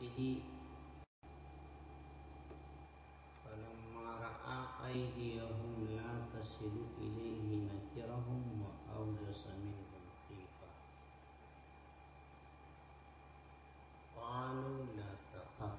بيده فلما رأى أيديهم لا تصل إليه نكرهم وأوجس منهم خيفة قالوا لا تخف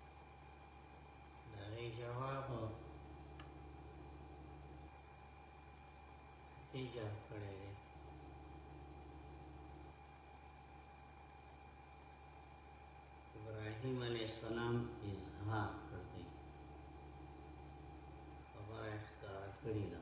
دغه جواب ایجاب کړی دی ابراهيم عليه السلام اظهار کړ دی خبره ښکار کړی ده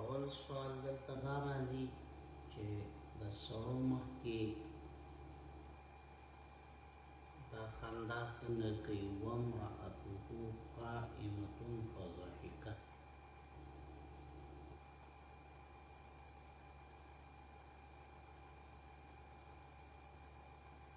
اول سوال دلته دا راځي چې د سړو مخ کې دا خندا څنګه کوي وامرأته قائمة فضحکت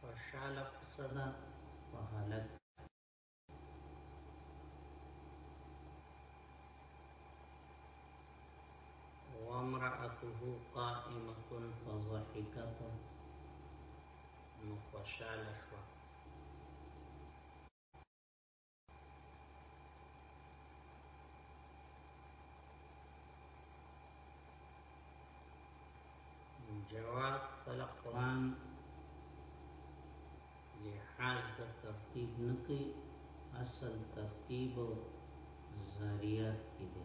خوشاله قصدا په حالت وامرأته قائمة فضحكت نو خوشاله شوه جواب طلب قرآن لحاظ د ترتیب نه کوي اصل ترتیب او ذریات کې دی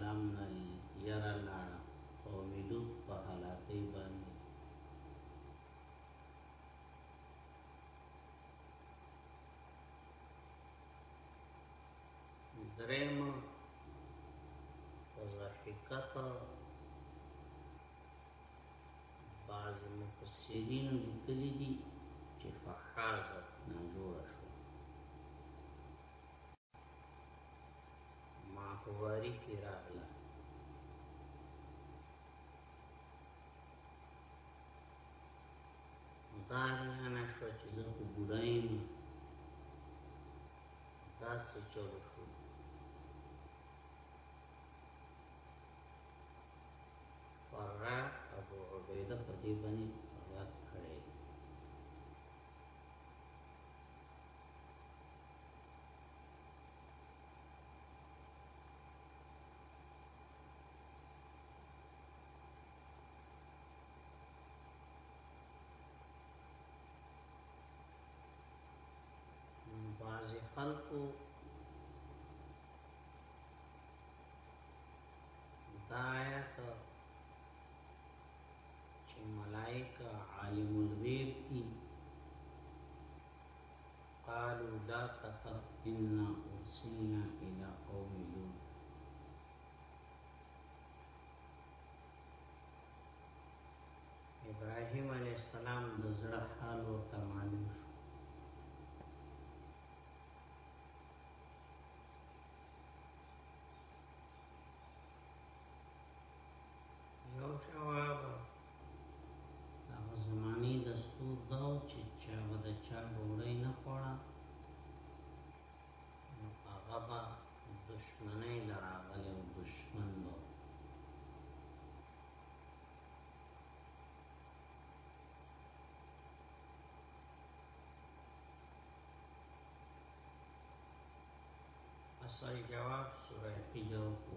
سلام نه دی یاره لاړه قومی لوب په حلاکۍ باندی. دریم په ضحکت بعض مفسرین لیکلی دي چې فحازت نه جوړه ماهواري کې راغله دا بیانه شو چې زه خو بوډایم دا څه چلو شو فرع ابو عبیده په دې باندې رد کړی بعضی خلقو دایت چې ملائکه عالم الغیب دي قالو لا تخف انا ارسلنا الي قوم لوط. ابراهيم عليه السلام د زړه حال ورته معلوم شو هغه زمانی دستور داو چې چا به د چا ډوړی نه خوړه نو هغه به دشمنی لراغلی او دشمن به اصل جواب سورة حجر کو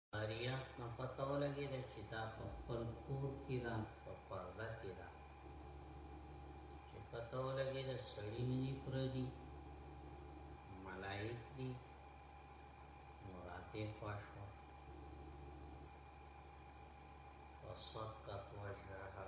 ریاح نه پته ولګېده چې دا په خپل کور کې ده په پرده کې ده چې پته ولګېده سړي نه دي پردي ملایک دي نو راته خوا شوه وصدقت وجهها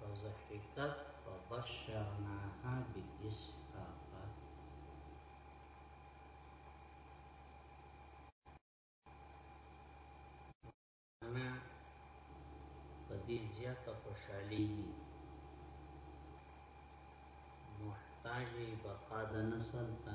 فضحكت فبشرناها بإسحاق انا پدې زیاته خوشحالي محتاج بقا د نسل ته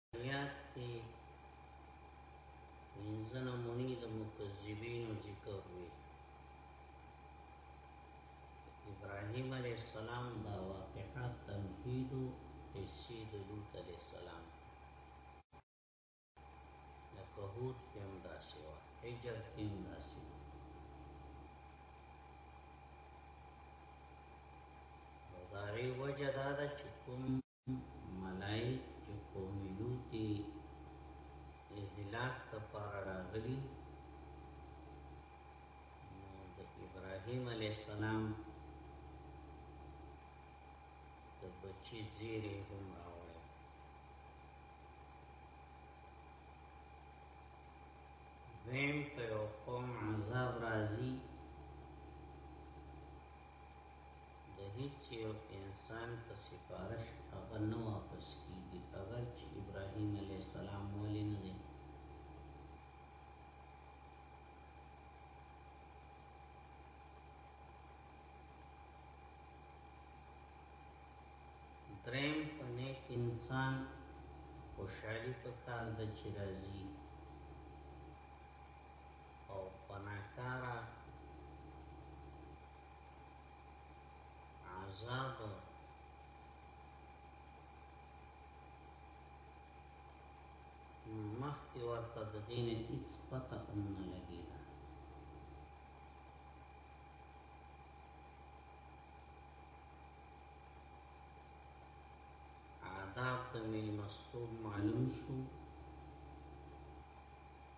یاد دی انځنه مونی د مکذبینو ذکر وی ابراهیم علیہ السلام دا واقعا تنفید حسی د لوط علیہ السلام لکه هود کم داسی و حجر کم داسی و داری وجه دادا چکم منای چې قومي لوط یې هلاک لپاره راغلي نو د ابراهیم علیه السلام د بچی زیری هم راوړی دویم په یو قوم عذاب راځي د هیڅ یو انسان په سفارش هغه نه واپس کیږي اگر چې ابراهیم علی السلام ولې نه دی درم په نیک انسان خوشحالی په کار د چې راځي او پناکارا عذاب مخکې ورته د دین هیڅ پته هم نه لګیده آداب د میلمستوب معلوم شو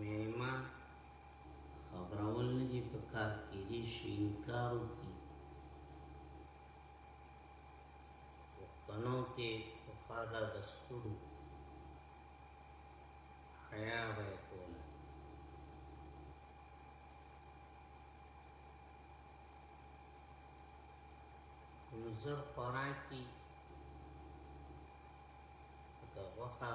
مېلمه خبرول نه دي په کار کې دي شي انکار وکړي پښتنو کې په خاله دستور حیا به کوله نظر خوراکی که غوخه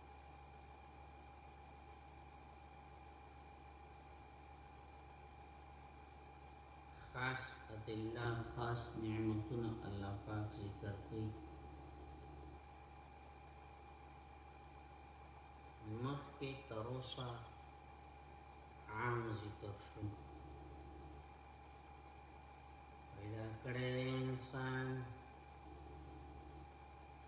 خاص ادله خاص نعمتونه الله پاک ذکر کوي مخکې تر اوسه عام ذکر شو پیدا کړی انسان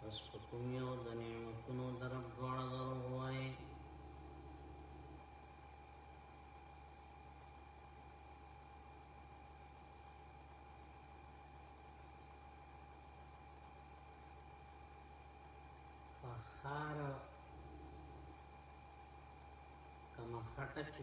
پس په کوم یو د نعمتونو د رب دواړه دروغ وایي فخار کما خټه چې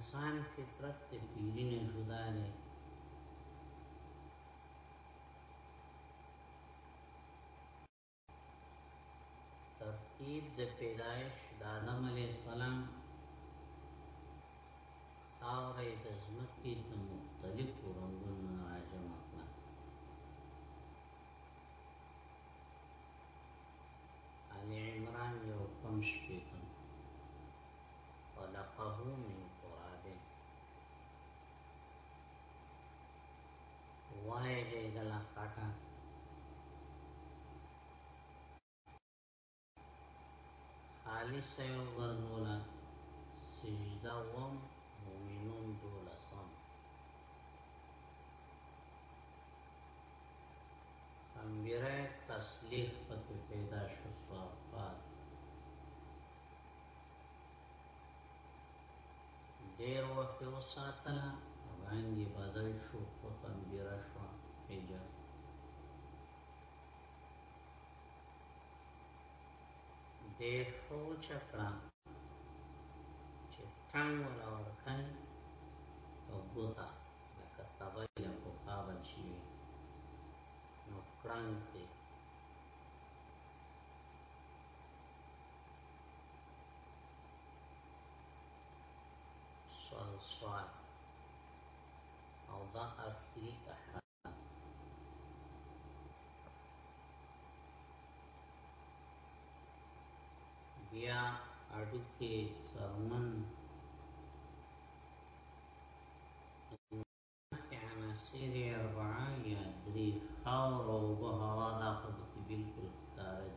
انسان فطرت ته پیری نه جدا دی ترتیب د پیدایش د آدم علی السلام خاورې د ځمکې د مختلفو رنګونو راجمع کړه آل عمران یو کم شپیتم خلقه من تراب وای هیګلا کاټا خالص سیو غرزولا سجده وم مومنون دولسم انګیره تسلیح پکې پیدا شو صفات ډیر وخت وساتل رنګ بدل شو په انګیره شو پیجا دې خو چکړه چې ټنګ ولا ورکای او ګوتا لکه تبای له په کابل شي نو کړنګ ته سوال سوال او دا اخیری احرام بیا اډو کې سرمن سری اربعه یا دری خاور او به هوا دا خو پکې بالکل ښکار دي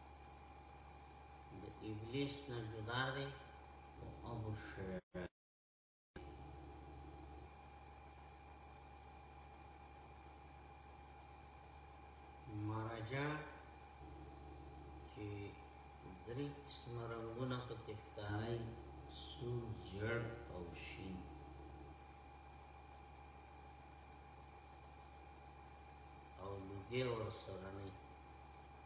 د ابلیس نه جدا دی او ابو شیخ مرجع چې درې قسم رنگونه په تکتای سور جړ او شین او لږه ور سره نه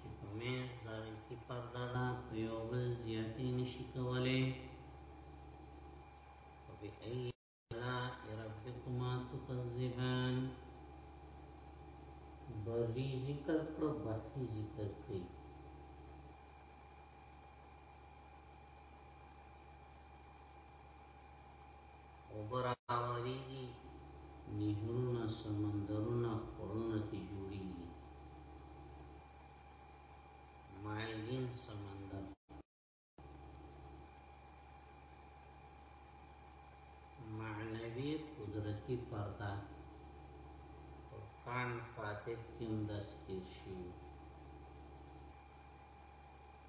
چې په مېز باندې کې پرده ده په یو بل زیاتې نشي کولی او به ای لا ربکما تکذبان بری ذکر کړو بحثی ذکر کړی وبراوریږي نهرونه سمندرونه خورونه تی جوړیږي مایګین سمندر معنوی قدرتی پرده قرآن فاتح کم دستیر شیو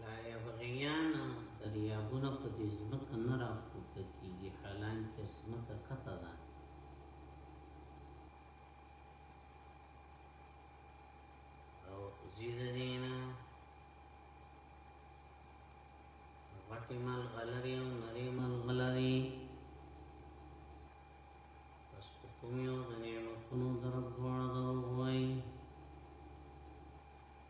لا یبغیان دریابونه په دې ځمکه نه راپورته کیږي حالانکه ځمکه کته ده او زید دینا غټی مال غلری او نری مال غلری پس کومیو د نعمتونو درب دواړه دروغ وایي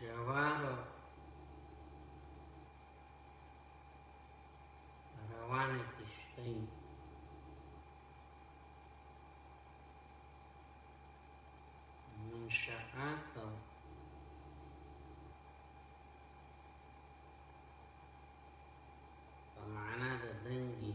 جوار روانه کشتۍ منشآت په معنا د دنګي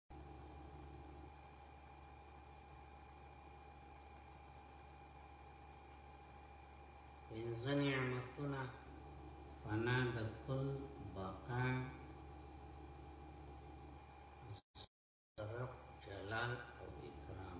پنځه نعمتونه فنا د کل بقا رب جلال او اکرام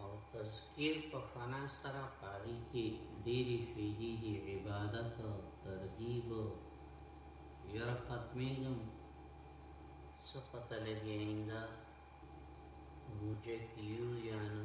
او تذکیر په فنا سره پاری کې ډېری فیدی دی عبادت ترغیب یو ختمیږم څه پته لګی اینده روجه کیو یا نه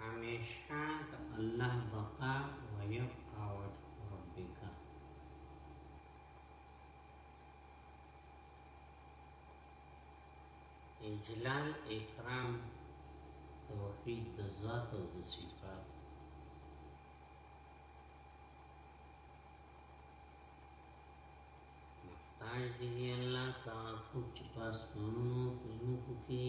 همیشه د الله بقا و یبقا وجه ربک اجلال اکرام توحید د ذات او د صفات محتاج دی الله تا کچھ پاس کنو تزمکو کی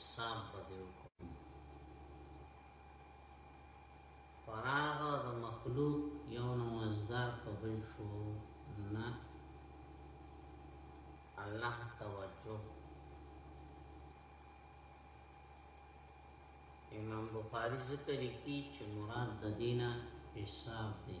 حساب به دی وکړو فراغ د مخلوق یو نو مزدار په بل شو نه الله توجه امام بخاری ذکر کی چې مراد د دینه حساب دی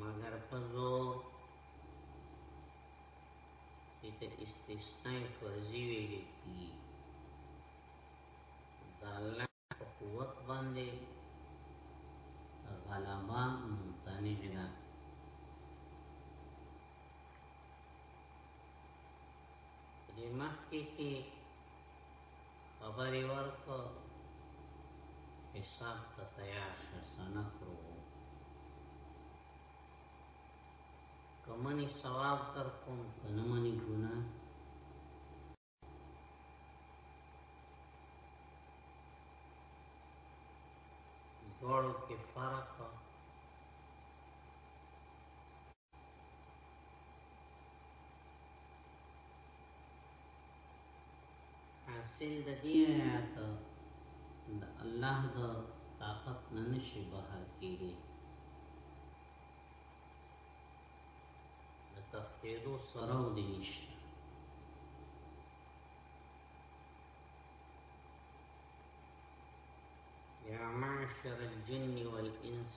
مگر په زور ایت استثناء فرضی ویل کی دا الله په قوت باندې غلبا ممتنع ده دې مخکې کې خبرې ورکو حساب ته تیار شه سنه خرو کمنی ثواب تر کوم کنمنی ګناه دوړو کې فرق حاصل د دې آیات د الله د طاقت نه نشي بهر کیږي د تفقیدو سره و دي نشته يا معشر الجن والإنس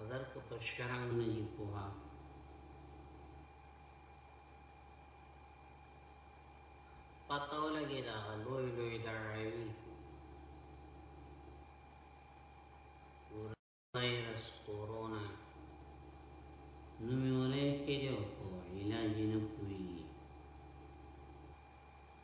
اگر که په شرم نه یې پوها پته ولګي دا لوی لوی دړایوي وایرس کورونا نومونه کې یو علاج نه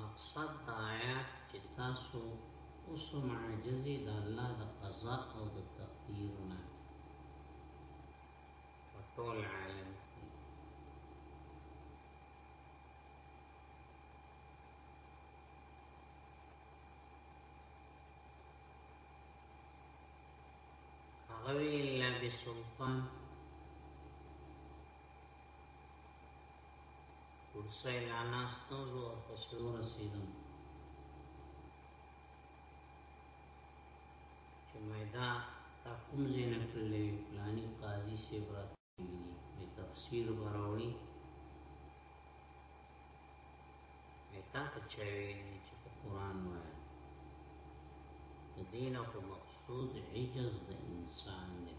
مقصد د آیات چې تاسو اوس هم عاجز د الله د قضا او د تقدیر نه په ټول عالم کې هغه ویل بسلطان ورسای لا ناستم زو ور پسې ورسېدم چې مېدا تا کوم ځای نه کړلې پلاني قاضي سي برات دي تفسیر براوړي مېتا ته چوي چې قرآن وایي د دین او مقصود عجز د انسان دی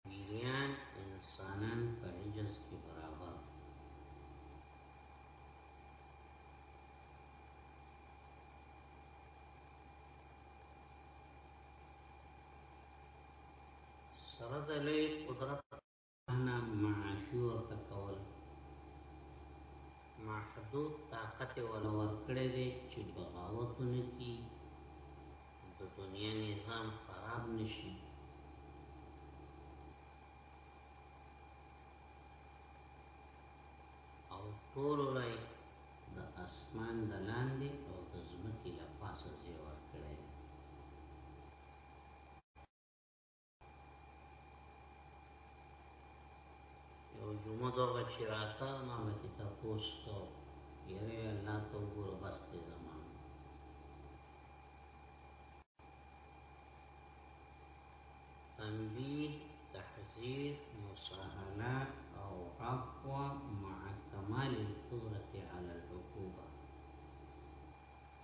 پیریان انسانان په عجز کې برابر سره د لوی قدرت انا معاشي ورته کول محدود طاقت ولور کړی دی چې بغاوتونه کی د دنیا نظام خراب نشي او ټول لای د اسمان د لاندې او د ځمکې له پاسه زیور کړی یو جمعه دا چې راته ما مې تاسو ته یې الله ته وګوره بس ته زمان تنبیه تحذير مصاهنة أو عفو مع كمال القدرة على العقوبة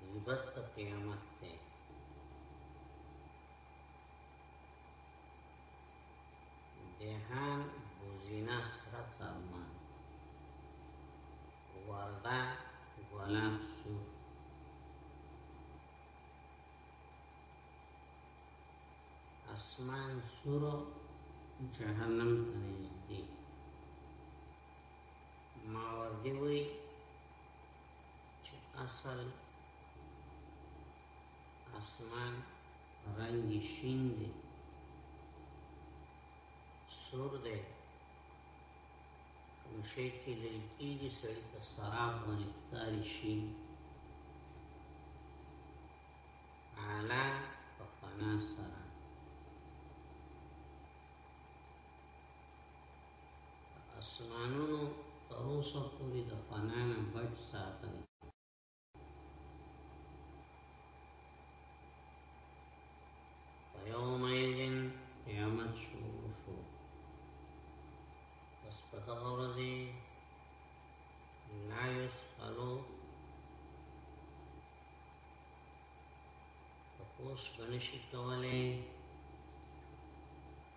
غیبت ته قیامت ته دهان بوزینا سره سلمان وردا غلام سو اسمان سورو جهنم ته نږدې ما ورته وی چې اصل اسمان رنگ شین دی سور دی کوم شي چې لري کېږي سړی ته سراب باندې ښکاري شي اعلی په فنا سره اسمانونو تروسه پوری د فنانا بچ ساتل یوم ایزن قیامت شروع شو پس پتا ورزی لا یسخلو تپوس بنشی کولی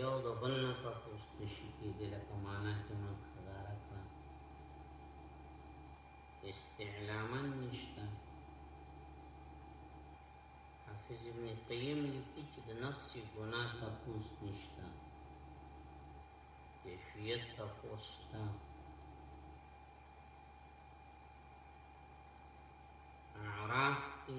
یو د بل نه تاسو نشي کېدی لکه معنا کې ما خداره کړه استعلاما نشته حافظ ابن قیم لیکي چې د نفس ګناه تاسو نشته کیفیت تاسو نشته اعراف کې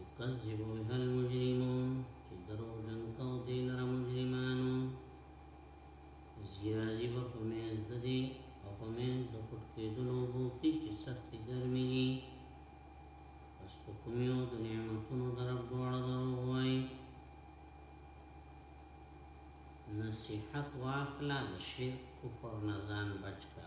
یکذب بها المجرمون چې درو جن کو دې لره مجرمانو زیرازی به په مېز د دې او په مېز د پټ کېدلو وو کې چې سخت ګرمي دي پس په کومیو د نعمتونو درب دواړه درو وای نصیحت واخلا د شرک کفر نه ځان بچ کا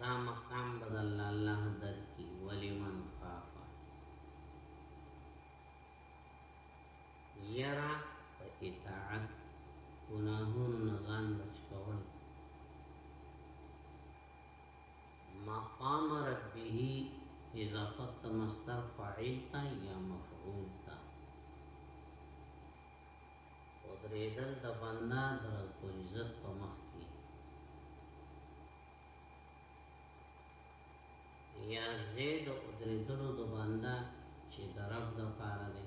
دا مقام بدل الله در کی ولی من خافا یرا په اطاعت گناهونو نه ځان بچ کول مقام ربه اضافت مستر فاعل تا یا مفعول تا ودریدل د بنده د رب العزت په مخ کې یا زید ودریدلو د بنده چې د رب د پاره دی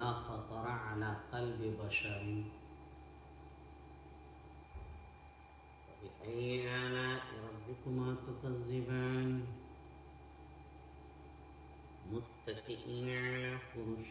لا خطر على قلب بشر فبأي آلاء ربكما تكذبان متكئين على فرش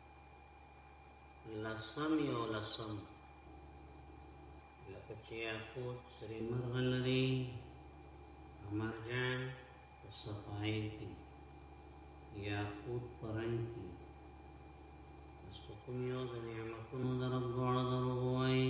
لسم یو لسم لکه چې یاقوت سری مرغ لري امرجان په صفای کې یاقوت پرنګ کې اس په کوم یو د نعمتونو د رب دواړه درو وایي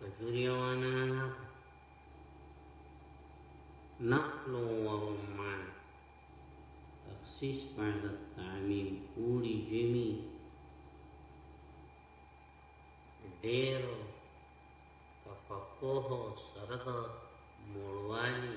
کجوري وانا نقل و رمان تخصیص بعد التعمیم اوڑی جمی ډیر تفقه سره د موړوالي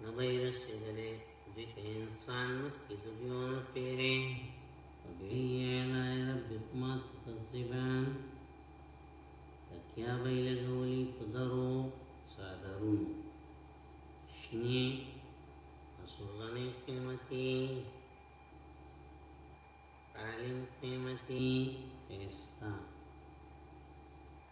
نو به یې رسېدلې دې ته انسان مخکې د بیون پیرې وبی اعلی ربکما تکذبان تکیا به یې لګولي په درو صادرونو شنې اسورغنې قیمتي عالم قیمتي ایستا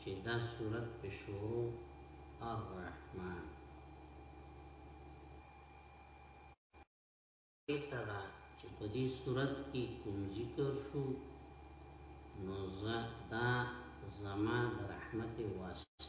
چی دا سورت په شورو الرحمن ایتا دا چی په دی سورت کی کم ذکر شو نو دا زما در رحمت واسطه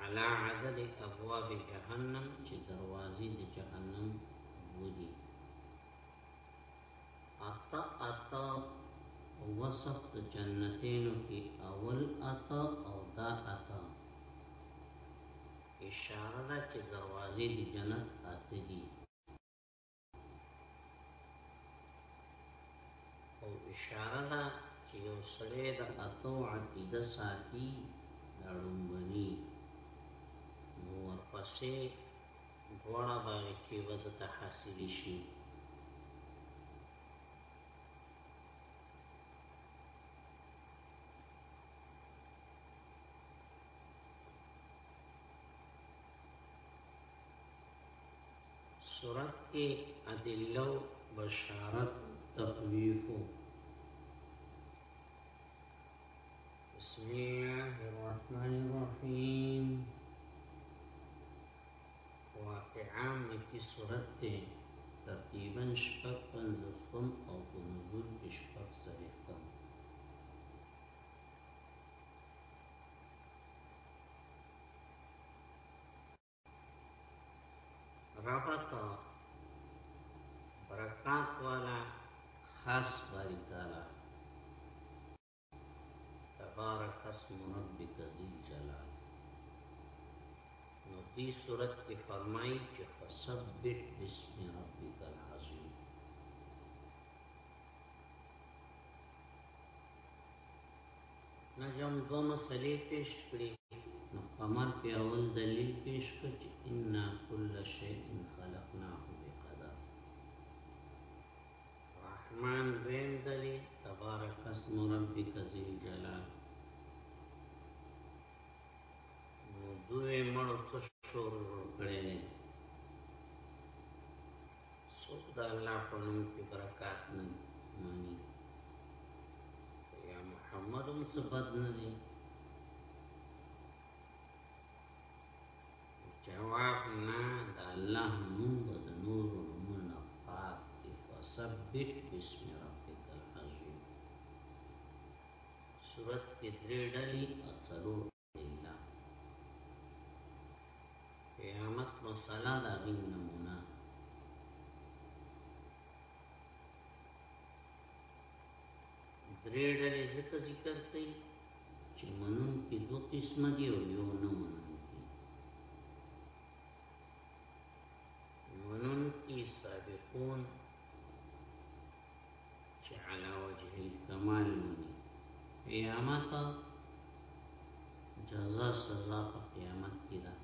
على عدد ابواب جهنم چې دروازې د جهنم ودی اتا اتا وصف جنتینو کی اول اتا او دا اتا اشاره ده چې دروازې د جنت اته دي او اشاره ده چې یو سړی د اتو عقیده ساتي دا لومبني نو ورپسې دواړه باندې کې وده ته حاصل شي سورت کې ادله بشارت تخویف بسم الله الرحمن الرحیم واقعا مکی سورت ته تقریبا شپږ پنځوسم او په نزول کې شپږ څلوېښتم ربط برکات والا خاص باری تعالی تبارک اسم ربک ذی جلال نو دی صورت کې فرمایي چې فسبح بسم ربک العظیم نجم دو مسلې پیش کړي نو قمر په اول دلیل پیش کړ چې ان کل شیء خلقناه بقدر رحمان وین دلیل تبارک اسم ربک ذی الجلال نو دوی مړو څه شور کړي څوک د الله په نوم کې برکات نه مني یا محمد هم څه بد نه دی جواب نه د الله نوم به د نورو نومونه پاک دي فسبح باسم ربک العظیم سورت کې درې ډلې او څلور الله قیامت مسله دا غي نمونه درې ډلې ذکر ذکر کوي چې منون کې دوه قسمه دي او یو نه منون کې منون کې سابقون چې علا وجه الکمال منی قیامت جزا سزا په قیامت کې ده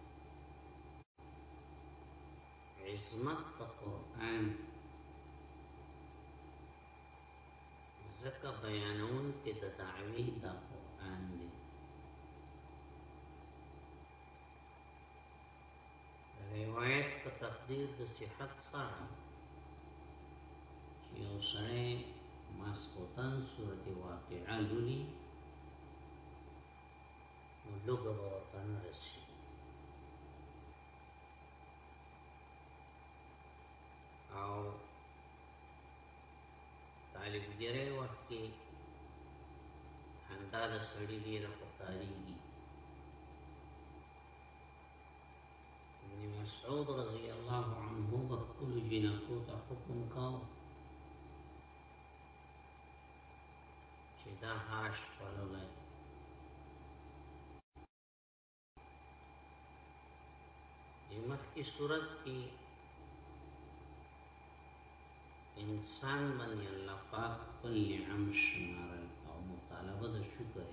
عظمت د قران زکه بیانون کې د دعوی د قران دی روایت په تقدیر د صحت سره چې یو سړی ماسخوتن صورت واقعا لولي نو لوګه به ورته نه رسي او طالب ګره وخت کې همدا د سړی ډیره پکاري ابن مسعود رضی الله عنه بخل جنکو تا حکم کاو چه دا هاش پلو لای دیمخ کی صورت کی انسان باندې الله پاک خپل نعم شمارل او مطالبه د شکر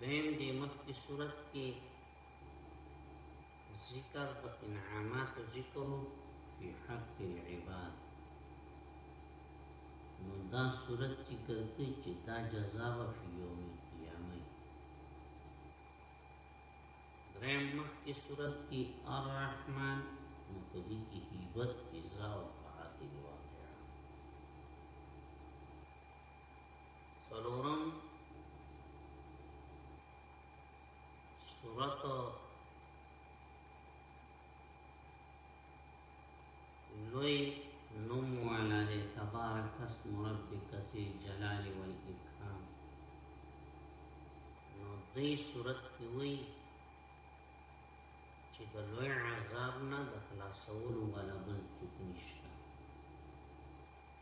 دیم دی مخی صورت کی ذکر دا انعامات ذکرو فی حق العباد نو دا صورت ذکر کی چی دا جزا و فی یوم القیامه درم مخی صورت کی الرحمن نو پدی کی حیبت ازا و فعاتی دوا سلورم صورت لوی نوم والا دے تبارک اسم ربک سی جلال والاکرام نو دې صورت کې وی چې د لوی عذاب نه د خلاصولو ولا بل څه نشته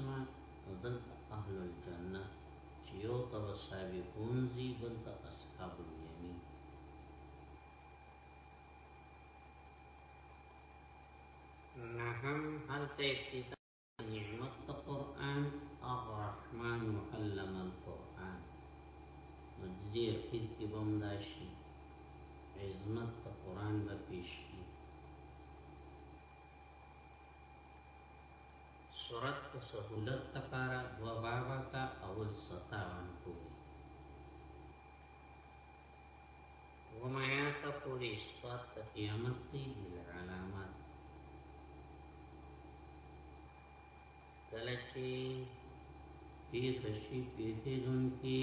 الجنه او بل ته اهل الجنه چی یو ته به سابقون زی بل ته اصحاب الیمین نهم هلته ابتدا نعمت تا قرآن الرحمن علم القرآن مجدی اخیر کی بمداشی عظمت تا قرآن بپیش کی سورت د سهولت لپاره دوه بابه کا اول ستاون کوي ومعیات پوری اثبات د قیامت دی بل علامات کله چې دې خشي پیته دن کې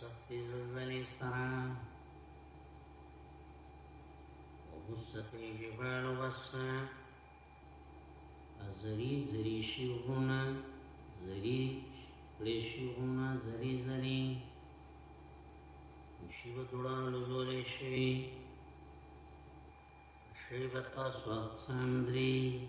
سختی زلزلی سرا وبسقی جبال وسا ازری زری شیغونا زری پریشیغونا زری زری مشیبه دوڑان لولولی شوی شیبه تاسو اقسام دری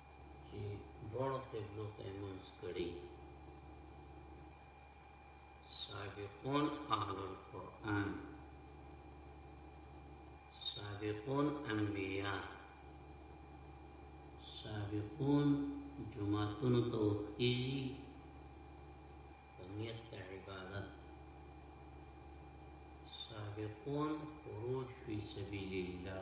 چې دوړو قبلو ته منځ کړي سابقون اهل القرآن سابقون انبیاء سابقون جماعتون توقیزی ونیت عبادت سابقون خروج فی سبیل اللہ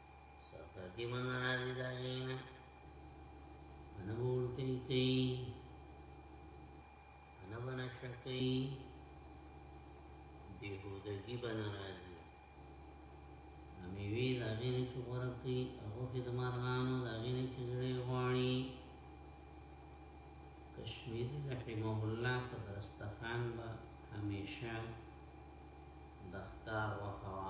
سفر کې من راځي دا غینا انا بول کوي کوي انا بنا شکي بیهودگی بنا راځي امی وی دا غینا چې ورکی هغه کې د مارغانو دا غینا چې زړې غواړي کشمیر رحمه الله په درستخان با همیشه دختار وخوا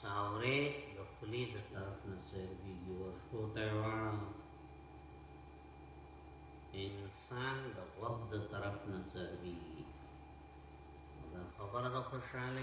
ساورې د خلی د طرف نه سربیږي ورشو ته وړم انسان د غوږ د طرف نه سربیږي دا خبره د خوشاله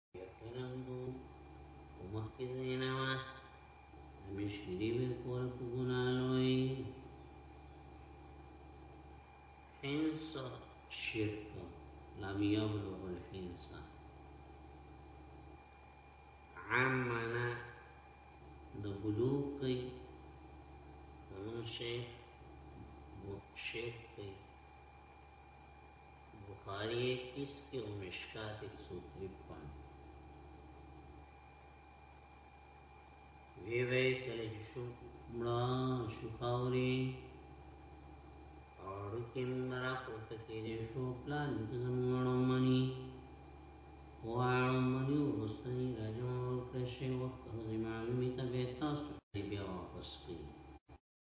یقینا دو ومخی دین واس مشکلی وی کول په ګنا لوی حنس شرک لم یبلغ الحنس عمنا د بلوغ کوي ومن شیخ شیخ کوي بخاری کس کې او مشکات کې څو کلیپ کړم وی وی کله چې شو مړه شو خاوري اور کې مرا پورته کې دې شو پلان زمونو منی وانو منی ورسنی راجو کښې وخت زمانو می ته به تاسو بیا واپس کړئ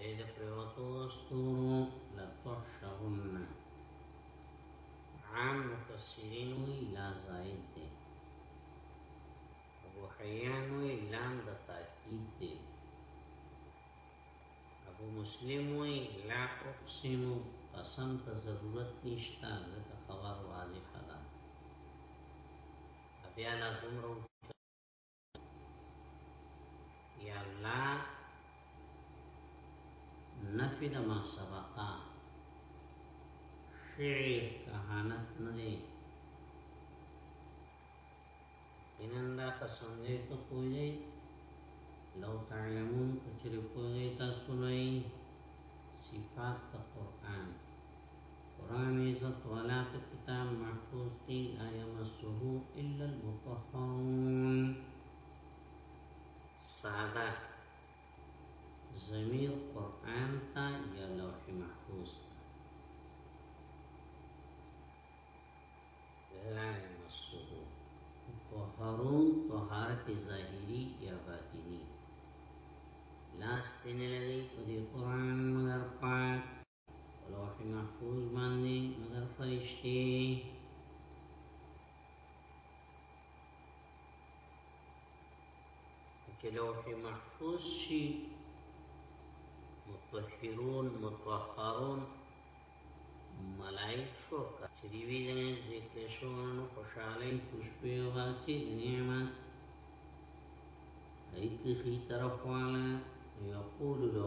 اې د پروتو ستورو لتحشرن عام مفسرین وی لا زائد دی ابو حیان وی لام د تاکید دی ابو مسلم وی لا اقسم قسم ته ضرورت نشتا ځکه خبر واضح ده بیا لا دومره یا الله نفی د ما سبقا شعر کهانت نه دی انندا قسم دې ته کوی لو تعلمون کچری کوی تاسو نه صفات قرآن قرآن عزت والا په کتاب محفوظ دی لا یمسه الا المطهرون ساده زمیر قرآن تا یا لوح محفوظ لا یمسه طهرون طهارت ظاهری یا باطنی لاس تنه لري په دې قران مگر پاک لوح محفوظ باندې مگر فرشتي چې لوح محفوظ شي مطهرون مطهرون ملائک شو چې دی وی د ذکر شو نو خوشاله خوشبو غاچي نعمت ایت خي طرف والا یقول له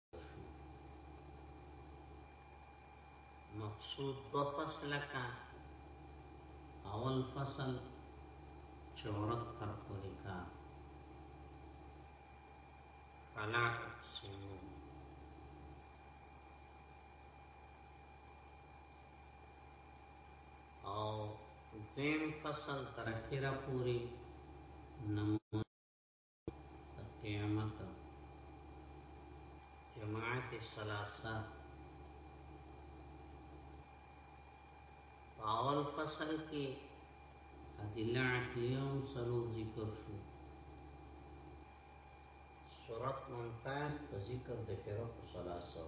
مقصود دو فصل کا اول فصل چورت تر پوری کا فلا اقسمو او دیم فصل تر اخیره پوری نمو قیامت جماعت سلاسه پاول فصل کې ادله عقلیو سلو ذکر شو سورت ممتاز په ذکر د فرق سلاسه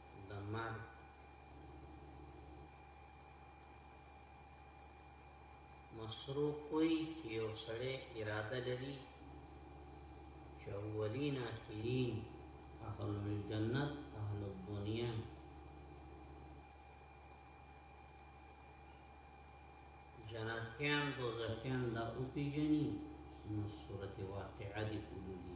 د مرګ مسروق وی چې یو سړی اراده لري چې اولین اخرین اهل الجنت اهل الدنیا جنتیان دوزخیان دا او پیجنی نو صورت واقعه دی قلولی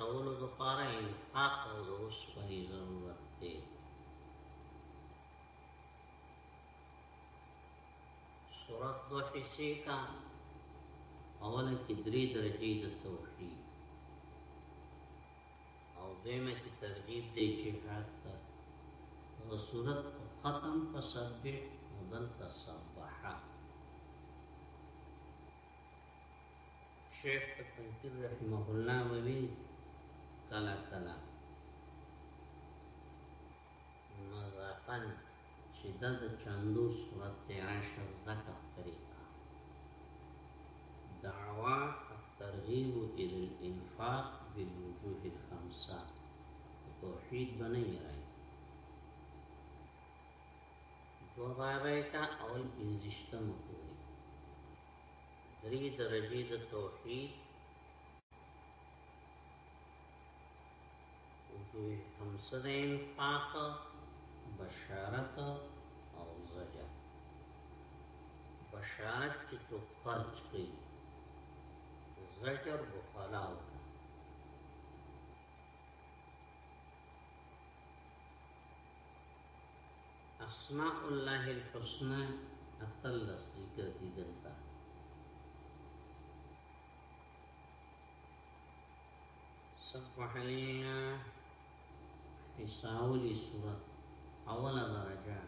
کولو لپاره انفاق او د اوسپنې ضرورت دی صورت دو حصے کا اوله کې درې درجې د توحید او دیمه کې ترغیب دی چې حتی او صورت ختم په سبح مدل تصبحه شیخ تنکیر رحمه الله وی کلا کلا مزاقن چې دا د چاندو صورت دی راشه زکه طریقه دعوا الترغیب الى الانفاق بالوجوه الخمسه توحید بنه راي دوه بابه تا اول پنځشتمه کوي درې درجې د توحید دوی خمسه د انفاق بشارت او زجر بشارت چې تو خرج کوي زجر بخلا وکړي اسماء الله الحسنى اتلس ذکر دي دلته سبحانه اساولی صورت اوله درجه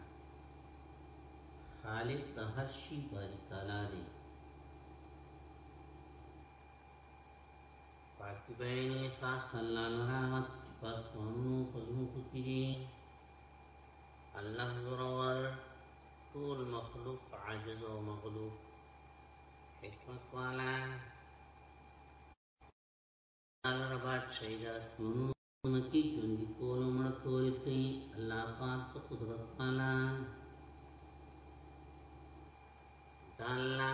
خالق د هر شي باری تعالی دی پاکی بیانی خاص اللہ نرامت پس ونو پزمو کتیری الله زورور ټول مخلوق عاجز او مغلوب حکمت والا الله ربات شهید اسمنو مکی جوندی کولو مړ کوي کوي الله پاک څو قدرت والا دا الله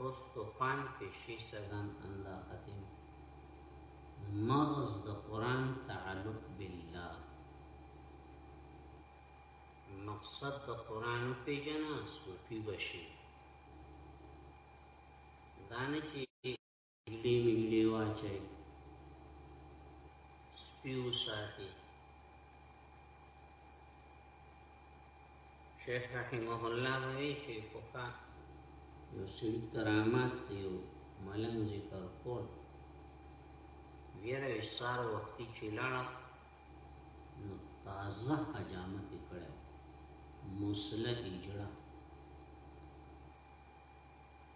اوس په پای کې شي سګن الله ختم مغز د قران تعلق بالله مقصد د قران په جنا سوفي بشي دانه چې ګیلې ملي واچي سپیو ساتي شیخ رحمه الله وی چې پوکا یو سړي کرامات دیو ملنګ ذکر کول ویره سار وخت چې لاړه نو تازه حجامت کړه مسله اجړه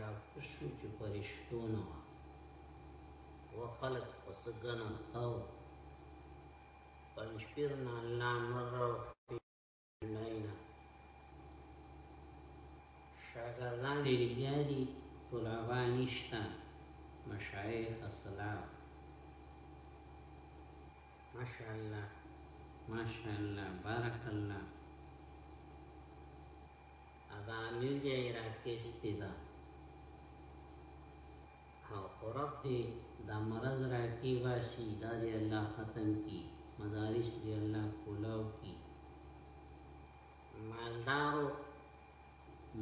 را پښو چې پرشتو نه وه و خلق پس گنا او پنشپیر نه الله نور راو نینا شاگردان لریا دی طلبا نشتا مشایخ اسلام ماشاءالله ماشاءالله بارک الله هغه امیر بیا راکېستی ده او قرب دی دا مرض را کی واسی دا دی الله ختم کی مدارس دی الله کولاو کی مالدارو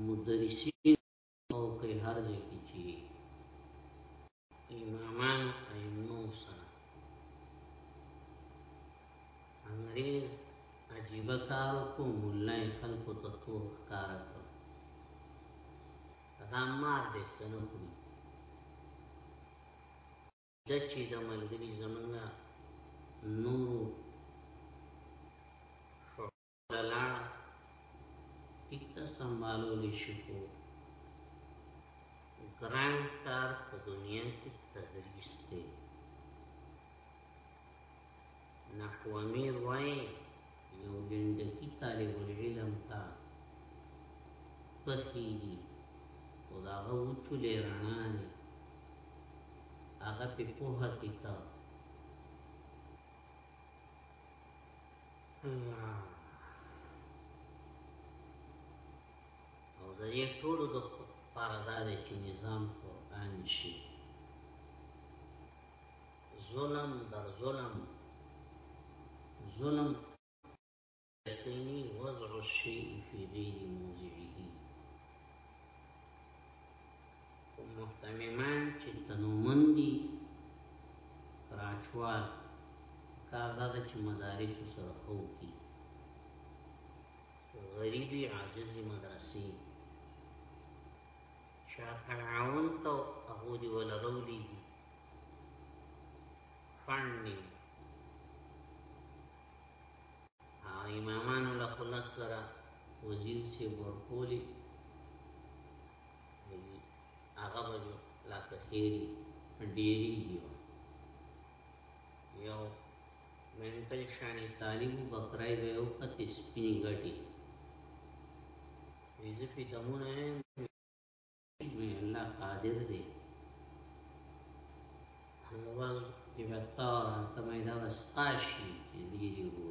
مدرسین او که هر ځای کی چی امامان ایمو سره انګریز عجیب کار کو مولا خلق ته تور کار کړ دا مار دې سنو کړی د چې د ملګری زمونږه نورو لاړ پکته سمبالو لشو کو ګران کار په دنیا کې تدریس دی نحو امیر وای یو ګندکی طالب العلم تا پخی دی او دا هغه وچولې رڼا نه هغه په پوهه کې تا او د دې ټول د پاره دا دی چې نظام قرآن شي ظلم در ظلم ظلم یقینی وضع الشیء فی غیر موضعه محتممان چې تنومن دي راچوال کار دا ده چې مدارس سره خو کی غریبی عاجزی مدرسې شاکړاون ته هغه دی ولا رولي فنی او امامانو له خلاص سره وزیر سی ورکولی هغه به لا کثیری ډیری دی یو مې په شانې طالب بکرای به یو کته سپینی غټي ویزه په دمونه مې الله قادر دی اول کې به تار ته مې دا واستاشي چې دی دی وو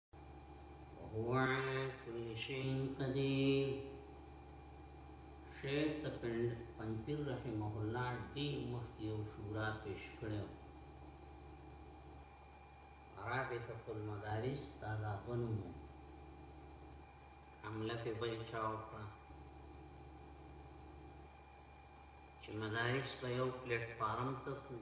وهو على كل شيء قدير شیخ تپند پنځیر رحمه الله دې مخکې او شورا پیش کړو رابطه المدارس دا دا غنمو عمله په بل چاو کړه چې مدارس په یو پلیټ فارم ته کو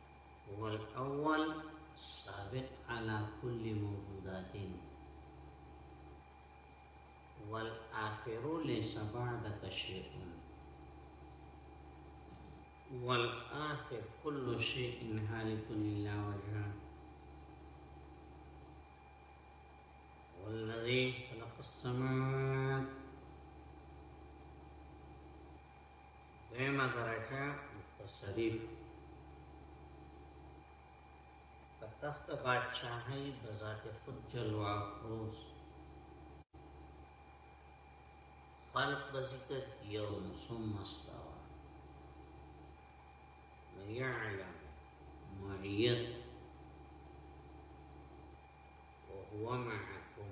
والأول السابق على كل موجودات والآخر ليس بعدك شيء والآخر كل شيء هالك إلا وجهه والذي خلق السماء دویمه درجه متصریف په تخت بادشاهي بذات خود جلوه افروز خلق بذکر یو ثم استوا ويعلم معيت وهو معكم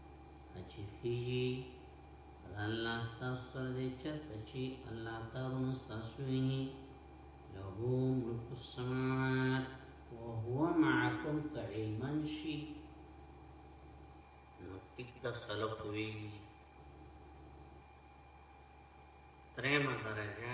اچي خيجي الله ستاسو سره دې چت اچي الله کارون ستاسو ويني له ملک السماوات وهو معكم كعيمن شي نو ټیک دا سلف وی درېمه درجه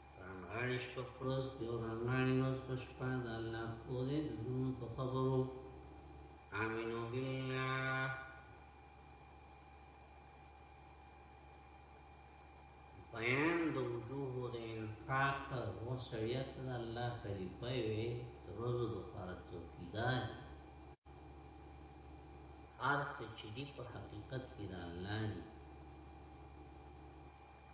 رانغاړي شپه پرس دی او رانغاړي ورځ په شپه د الله پښو دی د زړونو په خبرو آمینو بالله بیان د وجوه د انفاق او شریعت د الله خلیفه وي روزو د فرض څوکیدار هر څه چې دی په حقیقت کې د الله دی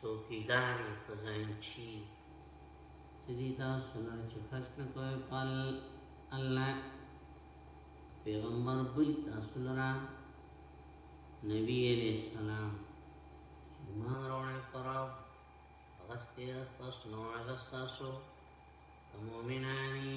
څوکیدار خزانچی سدی تاسو نه چې خرج نه کوي پال الله پیغمبر بل تاسو لرا نبی علیہ السلام ایمان روانه کرا غستی استاسو نو غستاسو مومنانی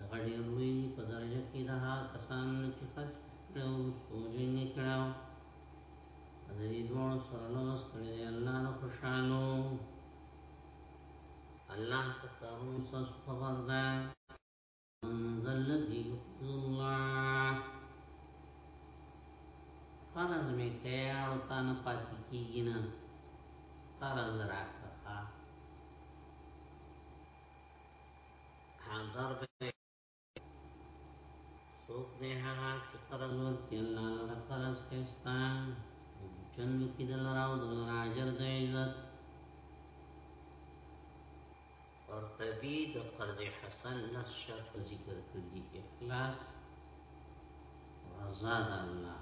دغه ډیر لوی په درجه کې د هغه کسانو نه چې خرج کړو وروسته وجه نه کړو د دې دواړو سره لوس کړی دی الله د خوشحالو الله په کارونو سره خبر ده من ذا الذي يقصد الله فرض می کیا او تان پاتې کیږي نه فرض راکړه حاضر به سوک دے حقا چه قرض ورکی اللہ لرا قرض کستا چند کی دل راو دل راجر دے عزت اور تبی دو قرض حسن نس شرط ذکر کردی اخلاص رضا دا اللہ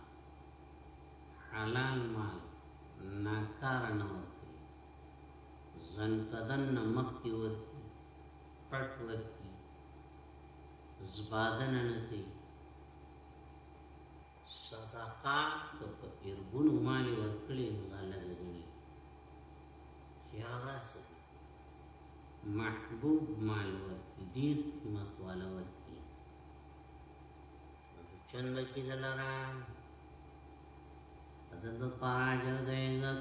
حلال مال ناکار نورکی زنکدن مخی ورکی پټ ورک کی زبادنه نه کوي صدقه د پرګونو مال ورکړي الله لګوي چې هغه سره محبوب مال ورکړي ډیر قیمت والا ورکړي چند کی دلارا اذن پاجر د عزت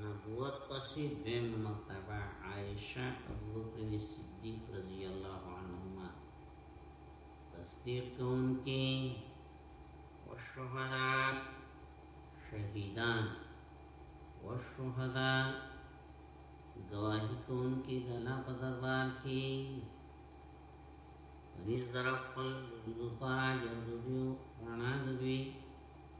نبوت پسې دیم مرتبه عائشه ابو بکر صدیق رضی الله عنهما تصدیق کون کې والشهداء شهیدان والشهداء گواہی کون کې د الله په دربار کې ریز در خپل د دوی پاج د دوی رڼا د دوی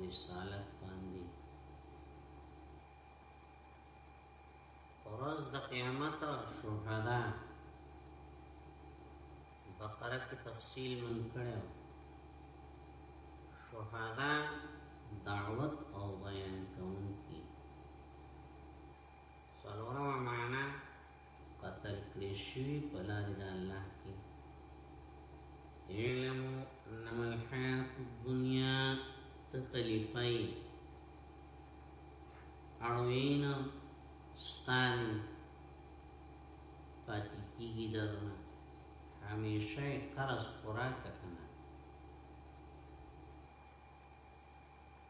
رسالت باندې ورځ د قیامت او شهدا بقره کې تفصیل من کړو شهدا دعوت او بیان کوونکی څلورمه معنا قتل کړی شوی په لار د الله کې علم انما الحیات الدنیا تخلیفی اړوین ستان پاتې کیږي درنه همیشه قرض خوراک کنه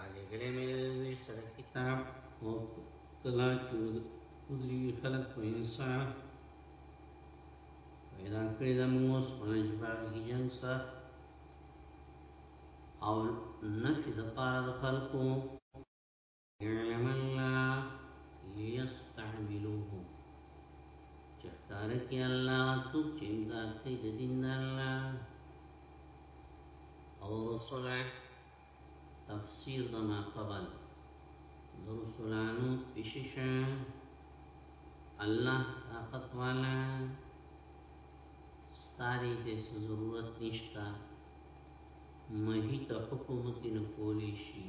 علی ګلې مې دې سره کتاب او کلا چود ودری خلق په انسان پیدا کړی د موس پنځ باندې جنگ سره او نفي د پاره د خلقو اعلم الله ليستعملوهم چې ښکاره کې الله څوک چې امداد کوي د دین د الله او رسوله تفسیر د ما قبل د رسولانو پیششه الله طاقت والا ستاری ته ضرورت نشتا مهی ته حکومت نه کولی شي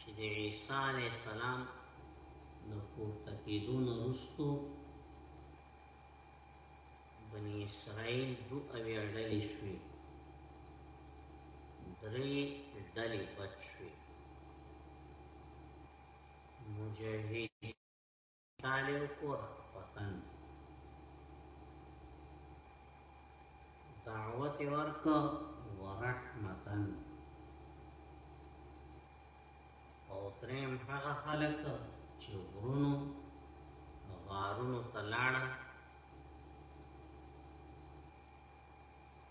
چې د عیسی علی السلام د پورته کېدو نه وروسته بنی اسرائیل دو اویا ډلې شوې درې ډلې پټ شوې مجاهد تاله وکړه وطن دعوت ورکو ورحمتن او دریم هغه خلک چې غرونو غارونو تلاړه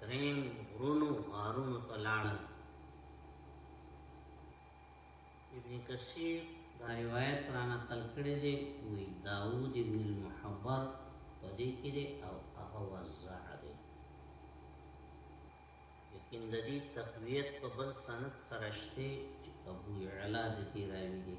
دریم غرونو غارونو ته لاړل ابن کثیر دا روایت را نقل کړی دی وی داوود ابن المحبر په دې کې دی او هغه وزع دی لیکن د دې تقویت په بل سند سره شته چې ابو اعلی د دې راوی دی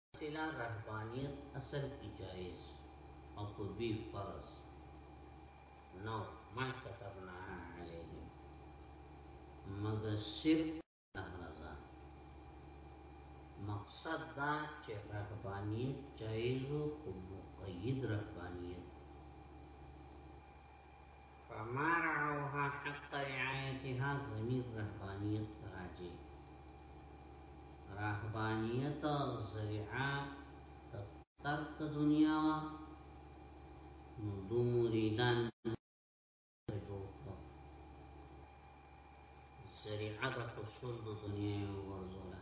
اصطلاح رهبانیت اصل کی جائز او په دوی فرض نو ما كتبنا عليهم مگر صرف رضا مقصد دا چې رهبانیت جایز او مقید رهبانیت فما رعوها حق رعایتها ضمیر رهبانیت راجع رهبانیت ذریعه ترک دنیا و نو دو مریدان ذریعه د حصول د دنیا ورزولا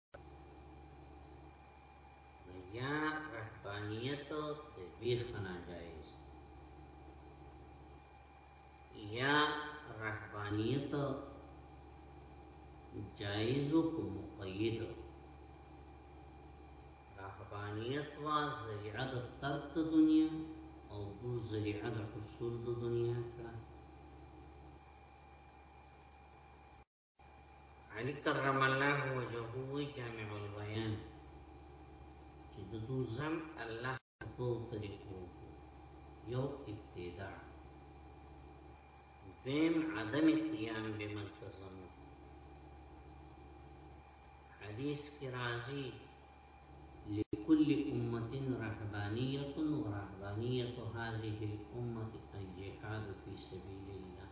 یا رحبانیت تبیخ ناجائز یا رحبانیت جائز و مقید رحبانیت و ذریعه د ترک د دنیا او بل ذریعه د حصول د دنیا کړه علی کرم الله وجهه جامع البيان چې د دوزم الله په طریقو یو ابتداع فهم عدم القيام بما التزموه حديث كرازي لكل أمة رهبانية ورهبانية هذه الأمة الجهاد في سبيل الله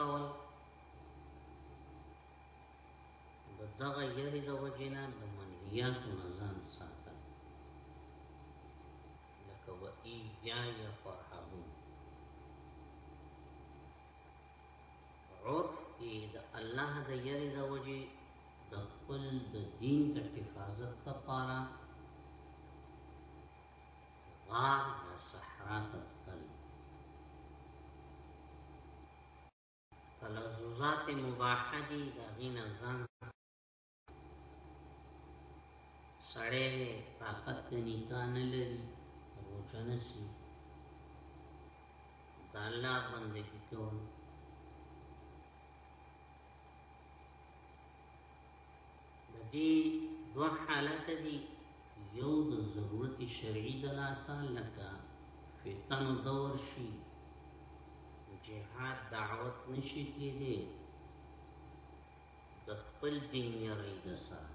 کول د دغه یری د وجینا د منهیات نزان ساتل لکه و ای یا یا فرحبون عرف کی د الله د یری د وجی د خپل د دین د حفاظت لپاره غار د صحرا ته تل تلزوزات مباحه دي د غینه ځان سړی طاقت د نکاح نه لري روچنه شي د الله بندګي کوي د دې دوه حالت دي یو د ضرورت شرعي د لاسه لکه فتن دور شي جهاد دعوت نشي کېږي د خپل دین یری د سره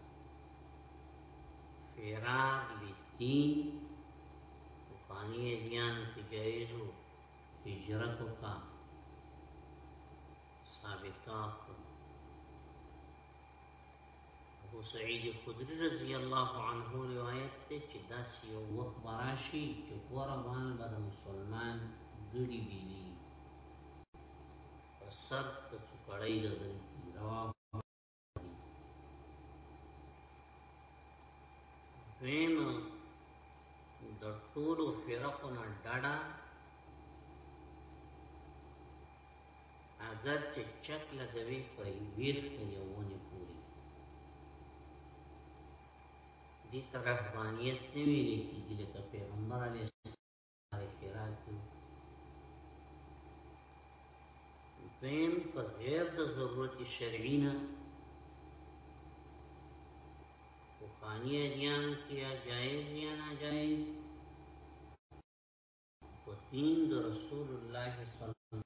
فرار لدین پانی ادیان کی جایزو هجرت وکړه ثابتات ابو سعید خدری رضی الله عنه روایت ته چې دا یو وخت براشي چې قربان به مسلمان ګړي بيزي سر ته څکړای لګي رواه دویم د ټولو فرقو نه ډډه اگر چې چک لګوي په ویخ کې یوونه پوری دې طرح باندې نه ویلي چې د پیغمبر علی مارې خیرات دی دویم په غیر د ضرورت شرعی نه پخوانی ادیان کې یا جایز یا ناجایز په دین د رسول الله صلی الله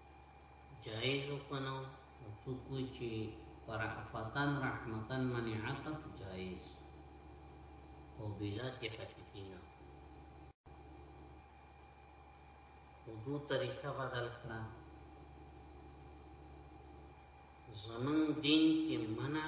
جائز کنو تو کوئی چی رعفتن رحمتن من عطف جائز او بلا کی حقیقینا او دو طریقہ بدل کرا زمن دین کی منع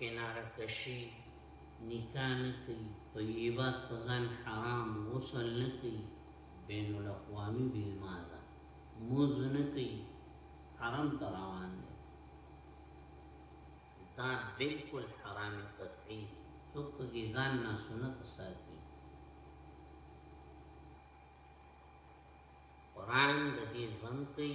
کناره کشی نکاح نه کوي طیبات په ځان حرام غسل نه کوي بین الاقوامی بیلمازه موز نه کوي حرام تراوان دی دا بالکل حرام قطعی څوک په ځان نه سنت ساتي قرآن د دې ځم کوي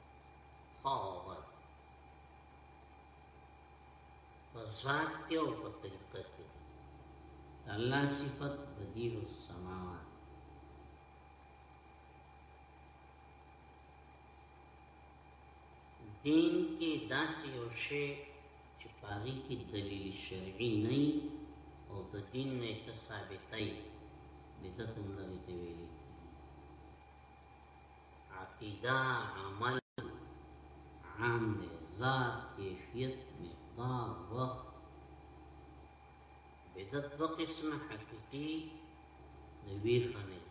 پاور په ذات کې او په طریقه کې الله صفت بدیع السماوات دین کې داسې یو شی چې پاغي کې دلیل شرعي نه او د دین نه څه ثابتای بدعت هم لري دی ویلي عقیده عمل عام دی ذات کیفیت مقدار وخت بدت دو قسم حقیقی نوی خنه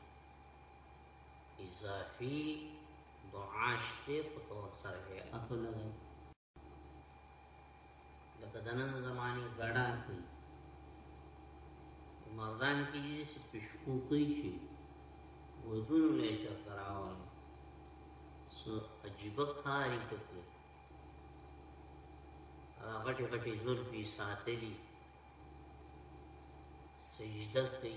اضافی دعاش ته په تور سره اخلل لکه د نن زماني ګډان کوي مردان کې چې پښکو کوي شي وزن له چکر راوړي سو عجیب کاری کوي غټي غټي زلفي ساتلي سجده کوي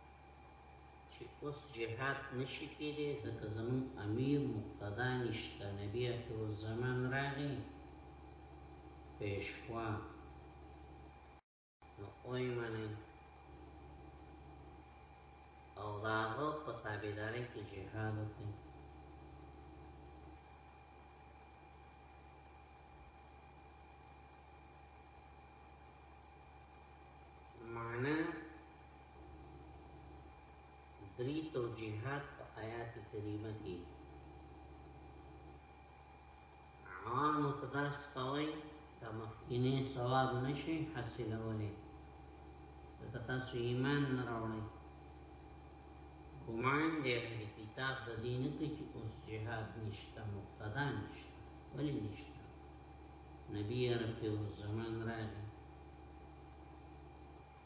چې اوس جهاد نشي کېدی ځکه زمون امیر مقتدا نشته نبی اخر الزمان راغی پیشوا نو اوی منی او داغه په تابعداري کې جهاد وکړي معنی دری توجیحات په آیات کریمه کې عام مقدس کوي دا مخکینه ثواب نشي حاصلولې دا تاسو ایمان نه راوړئ ګمان دی د کتاب د دین کې چې اوس جهاد نشته مقتدا نشته ولی نشته نبی رسول زمان راغی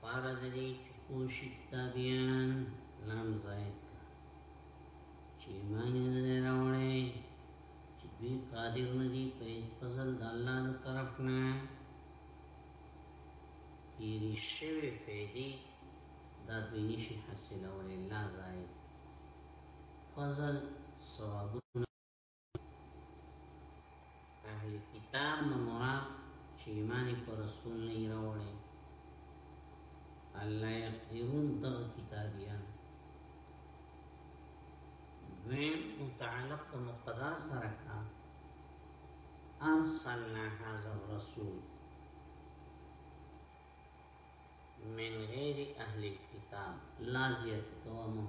پاره د دې چې کوشي تابعان نام ځای چې ایمان یې راوړې چې دوی قادر نه دي په هیڅ فضل د الله د طرف نه تیری شوی پیدې دا دوی نشي حاصلولې الله ځای فضل ثوابونه اهل کتاب نو مراد چې ایمان پر رسول نه راوړي الله يقدرون دغ کتابیان دویم متعلق مقتدا سره کا ارسلنا هذا الرسول من غیر اهل الكتاب لا زیادت دوامو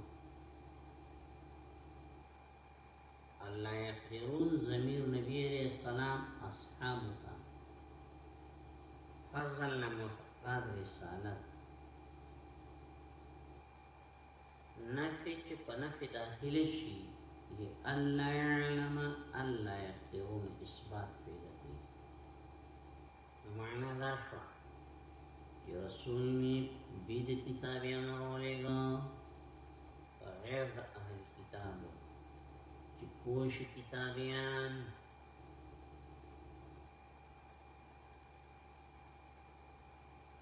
الله يخيرون زمير نبي عليه السلام اصحاب تا فضل نمحقاد رسالت نفي چه پا نفي داخل شي لألا يعلم الله يخيرون اثبات پیدا کوي نمانا دا شوا چی رسول می بید کتابیان رولیگا غیر دا اهل کتابو چی پوش کتابیان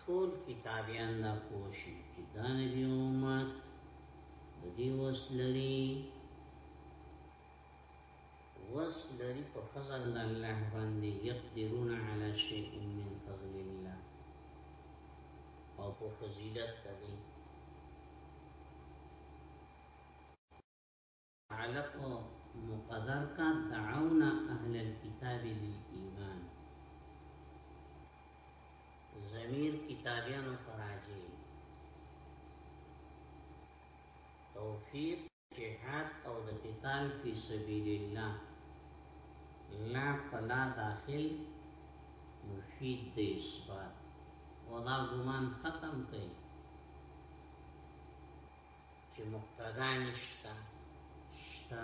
ټول کتابیان دا پوشی چی دا نبی امت دا دیوس لری وس لري په فضل د الله باندې يقدرون على شيء من فضل الله او په فضیلت کوي علق مقدر کا دعونا اهل الكتاب للایمان ضمیر کتابیانو فراجی توفیق جهاد او د قتال فی سبیل الله لا په لا داخل مفید د اثبات او دا ګمان ختم کړي چې مقتدا نشتا شتا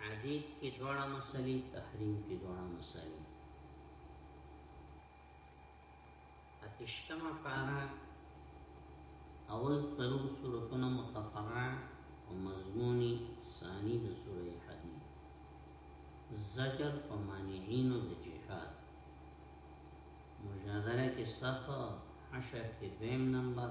حدیث کې دواړه مسلې تحریم کې دواړه مسلې اتشتمه پارا اول تلو سورتونه متفرع او مضمونی ثانی د سوره حدید زجر په مانعین د جهاد مجادله کې صف حشر کې دیم نمبر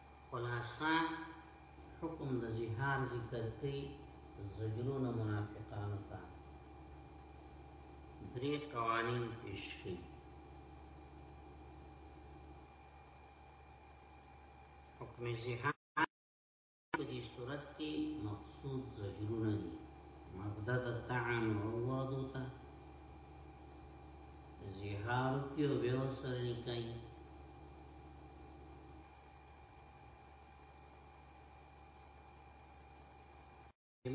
خلاصا حکم د زهار ذکر کوي زجرونه منافقانو ته درې قوانین پیش کړي حکم زهار په دې صورت کې مقصود زجرونه دي مبدا د طعن او وادو ته زهار کې او به سره نکای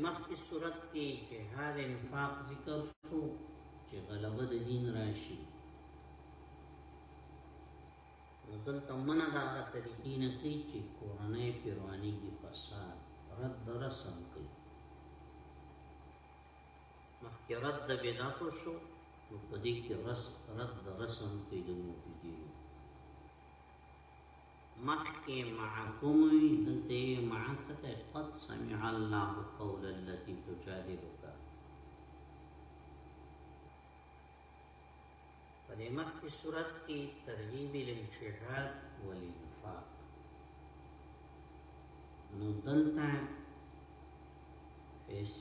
مخکې صورت کې جهاد انفاق ذکر شو چې غلبه د دین راشي دل تمنا دا غا طریقې نه کوي چې کورنۍ پیروانی کې فساد رد درسم کوي مخکې رد د بدعت شو نو په دې کې رس رد درسم کوي د موجودینو مخکې معکم وی دلته معڅک قد سمع الله قول التي تجادلك په دې مخکې صورت کې ترغیب الانشهاد والانفاق نو دلته اس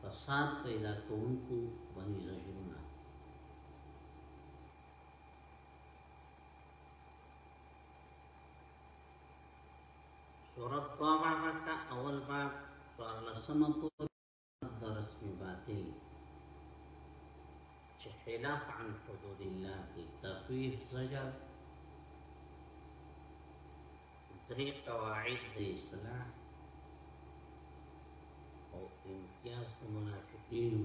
فساد پیدا کوونکو بنی زجرونه سورت طابع کا اول باب سوال لسمه پور درسم باطل چې خلاف عن حدود الله کی تخویف زجر درې قواعد د اصلاح او امتیاز د منافقینو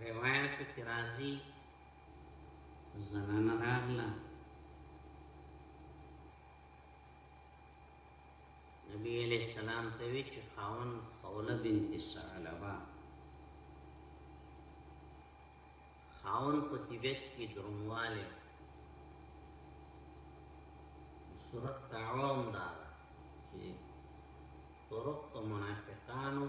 روایت کی رازی زنان راغلا نبی علیہ السلام توی چه خاون خوله بنت سعلبا خاون په طبیعت کې درمواله صورت تعاون دا چې طرق منافقانو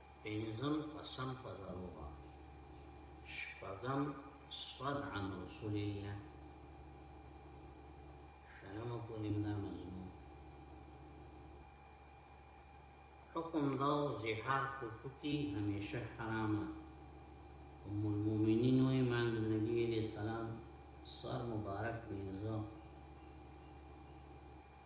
پنځم قسم په درو باندې شپږم صد عن رسول الله شرم کو نمدا مضمون حکم داو زهار کو پکی همیشه حرامه ام المومنین و امام نبی علیہ السلام سر مبارک بینزا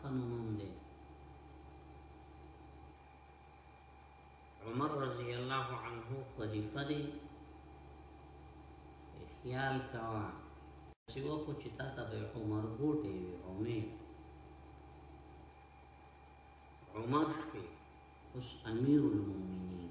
په نوم هم دی عمر رضی الله عنه خلیفه دی خیال کوا چې و خو چې تا ته به عمر ګوټې وي عمر عمر شي اوس امیر المؤمنین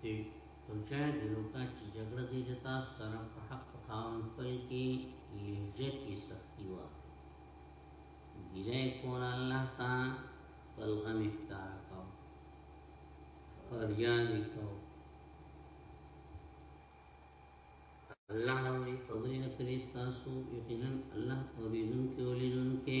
تی تر چای دلو کا چی جګړه دی د تاسو سره په حق خاون خپل کې لهجه کې سختی وا ګیره کول الله تا بلغم اختار کو فریاد کو الله وی خبرې نه کوي تاسو یقینا الله اوریدونکو لیدونکو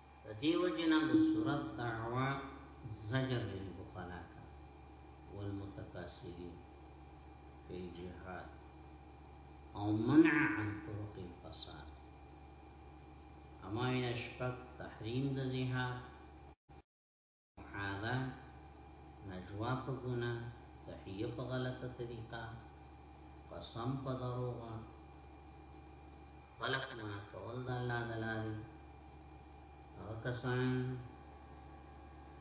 دیو جنا د صورت دعوا زجر من بخلاک والمتكاسلين في الجهاد او منع عن طرق الفساد اما من اشفق تحریم د زهاد معاذا نجوا په ګناه تحیه په غلطه طریقه قسم په دروغه خلق منا کول د الله د لارې هغه کسان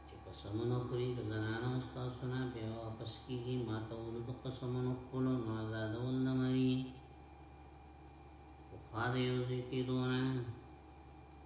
چې قسمونه کوي د زنانه استاد سنا بیا واپس کیږي ما ته ول د قسمونه کولو نو آزادول نه مري خو خاده یو ځکه دونه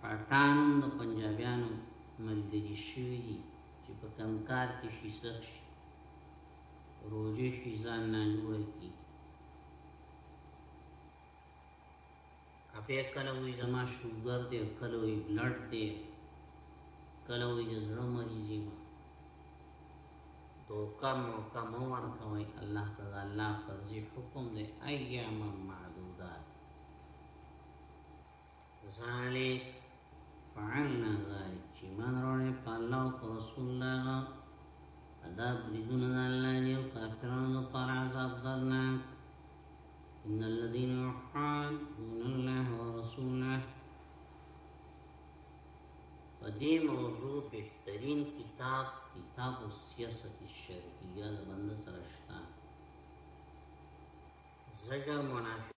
پټان هم د پنجابیانو ملګری شوی دی چې په کم کار کې شي سخت شي روزي شي ځان نه جوړ کی کپه کله وي زما شوګر دی کله وي بلډ دی کله وي زړه مریضي ما تو کم او کم ور کوي الله تعالی فرضي حکم دی ايام معدودات ذالک فعلنا ذالک چی من رونه پا اللہ و پا رسول اللہ ادا بریدون دا اللہ دیو کافران دا پار عذاب درناک ان الذین یحادون اللہ و رسولہ و دی موضوع بہترین کتاب کتاب السیاست الشرعیہ دا بندہ سرشتان زجر منافق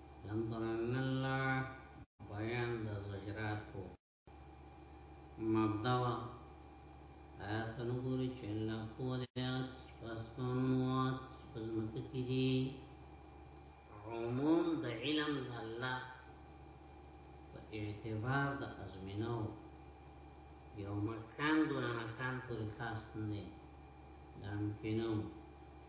لم ترن الله بیان د ظاهرات کو مبدا وا آیات نو ګوري چې الله خو دې اسمان وات پزمت کې دي عموم د علم د الله په اعتبار د ازمنو یو مکان دونه مکان پورې خاص نه ده دا ممکنه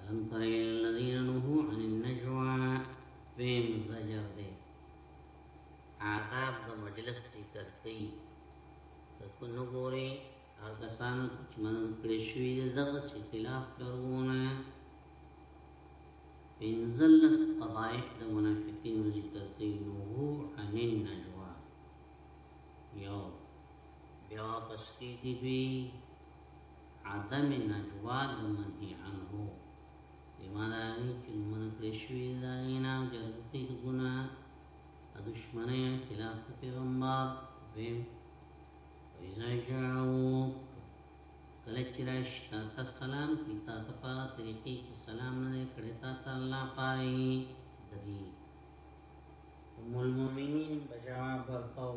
الم تر الذين نهوا عن النجوى فهم زجر دي عذاب د مجلس ذکر کوي تاسو نو ګوري هغه سان چې من کړی شوی دغه چې خلاف کارونه انزلس قبائح د منافقین ذکر کوي نهو عن النجوى یو بیا واپس کیږي عدم نجوا د منهی عنه ایمانانی چې من کړی شوی دا نه جلتی ګنا دشمنه خلاف پیغمبر ویم ویزا جاو کله چې راشتا تا سلام کی تا په طریقې کې سلام نه کړی تا ته الله پای ددی ام المؤمنین بجواب ورکاو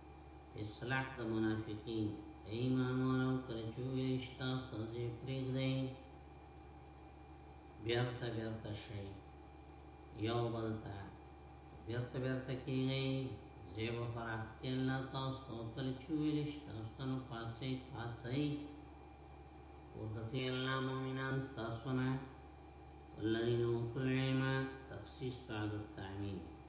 اصلاح د منافقین ایمان والو کله چې ویشتا سوځي پرېګ دی بیرته بیرته شي یو بل ته بیرته بیرته کېږي زیب فراخ کې الله تاسو کله چې ویشتا ستنو پاتې پاتې ورته الله مؤمنان تاسو نه الذين اوتوا العلم تخصيص بعد التعميم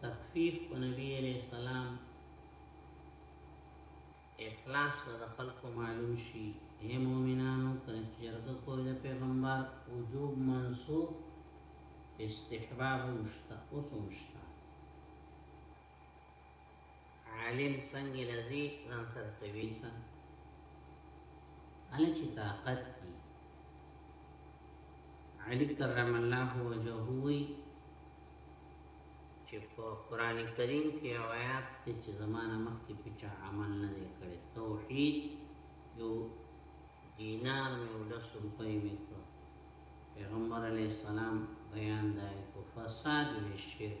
تخفیف په نبی علیہ السلام اخلاص د خلق معلوم شي اے مؤمنانو کله چې جرګه کوی د پیغمبر وجوب منسوخ استحباب مشتا اوس مشتا عالم څنګه لذي ځان سره تويسا اله چې طاقت دي علي کرم الله وجهه وي چې په قران کریم کې آیات ته چې زمانہ مخکې په چا عمل نه کړي توحید یو دینار مې ولس روپۍ مې کړ پیغمبر علی السلام بیان دی کو فساد وی شرک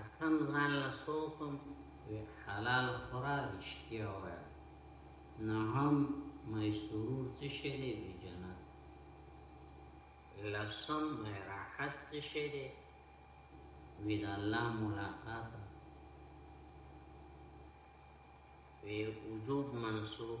اکم ځان له سوکم وی حلال خورا رشتیا وای نه هم مې سرور څه شې دې به جنت لسم مې راحت څه شې دې وی د الله ملاقات وی وجوب منصوب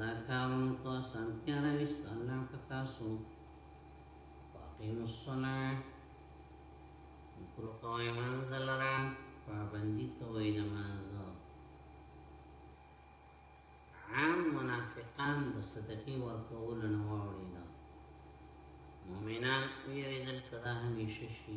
دا کارونو ته سانتیا راوست الله په تاسو واقیم الصلاة وکړو کوي منزل را پابندی کوي نماز عام منافقان د صدقې ورکول نه وړي دا مؤمنان ویریدل کدا همیشه شي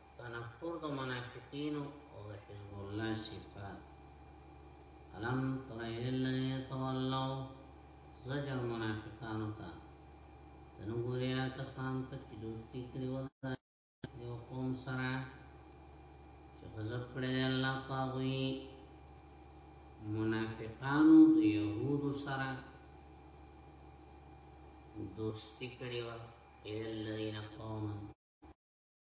تنفر د منافقینو او د حزب الله صفات علم تر الذین تولوا زجر منافقانو ته نو ګوریا کسان ته چې دوستي کړی و یو قوم سره چې غضب کړی الله پاوی منافقانو د یهودو سره دوستي کړی و الذین قوموا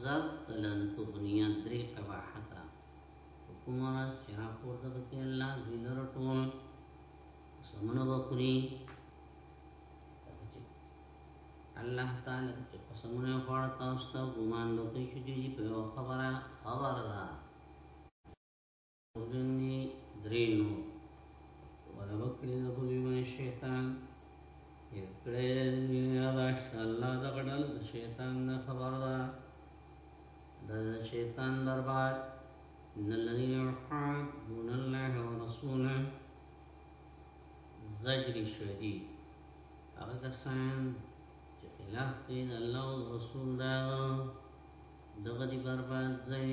ضبط لن تغنیه دری قباحتا حکم راز چرا پورتا بکی اللہ دوی لرطول سمن بکری الله تعالی چې قسمونه خوړ تاسو ته ګمان وکړي چې دې په خبره خبره ده ودنی درې نو ولا وکړي د بوی من شیطان یکړه یا باش الله د غړل د شیطان نه خبر ده د شیطان دربار ان الذين يحاربون الله ورسوله زجر شدید هغه کسان چې خلاف کوي د الله او رسول دا دغه دی برباد ځای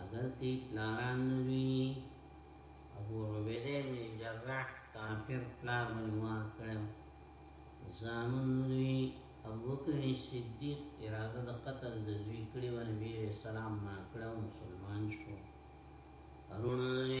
اگر تی پلاران نوینی ابو عبیده ابن جراح کافر پلار منوار کرم زامن نوی ابو بکر صدیق اراده د قتل د زوی کړي و نبی رسول الله ما کړو مسلمان شو ارونه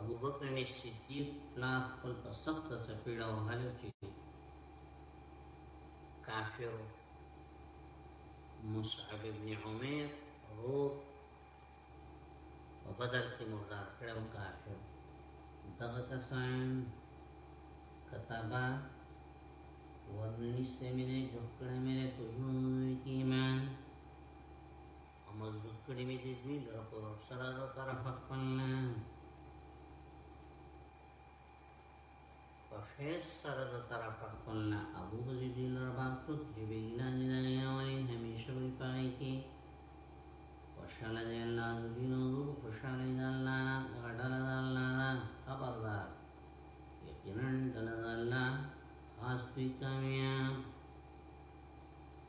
ابو بکر نے صدیق پلار خپل په سخت سپیړه او حل چې کافر مصعب ابن عمر رو په بدر کې مردار کړو کافر دغه کسان کتابه ورنیسته مینه جوکړه مینه تجوی ایمان او مضبوط کړی می دې دین در په سره او طرف خپل په خیر سره د طرف خپل نه ابو دې دین را باندې چې وینا نه نه وای همیشه وی پای کې وشل دې الله دین او خوشاله دې الله غډل دې الله خبردار یقینا دې الله خاص دې کامیاب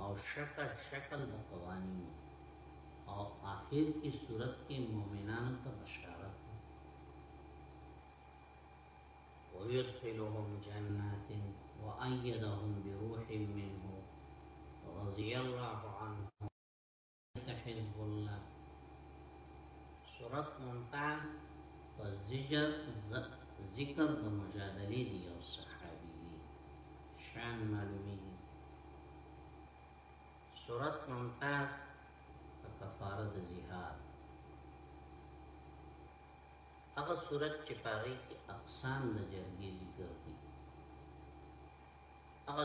او شکل شکل د قوانینو او آخر کی صورت کې مؤمنانو ته بشارت ويدخلهم جنات وأيدهم بروح منه رضي الله عنه حزب الله سورت ممتاز په زجر ذکر د مجادله دی او صحابي دی شان معلومی سورت ممتاز په کفاره د زهاد هغه صورت چې پاره کې اقسام د جرګې ذکر دي هغه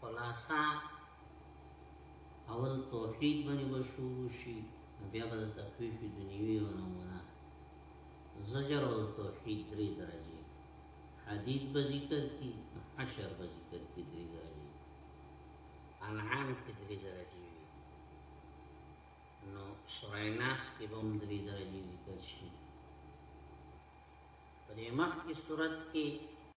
خلاصا اول توحید باندې بشورو شي بیا به تخفیف دنیوي او نمونه زجر او توحید درې درجه حدید به ذکر کی حشر به ذکر کی درې درجه انعام کې درې درجه نو سورای ناس کې به هم درې درجه ذکر شي په دې مخکې صورت کې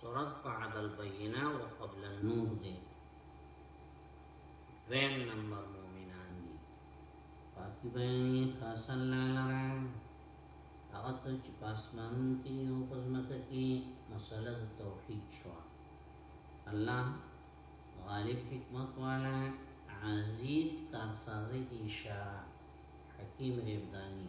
سورت بعد البینه و قبل النور دی دویم نمبر مومنان دی پاکی بیانی خاص اللہ لرم هغه څه چې پاسمان کې او پزمکه کې مسله توحید شو الله غالب حکمت والا عزیز کارسازی کی اشاره حکیم ربدانی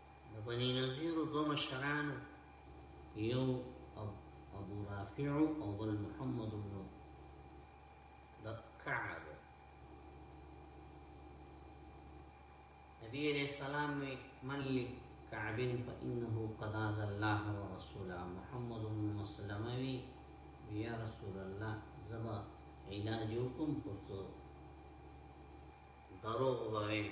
د بنی نظیر دو مشران یو ابو رافع او بل محمد بن د کعب نبی علیہ السلام وی من لی كعب فإنه قد عز الله ورسوله محمد بن مسلمه وی یا رسول الله زبا علاج حکم پرسو دروغ بویم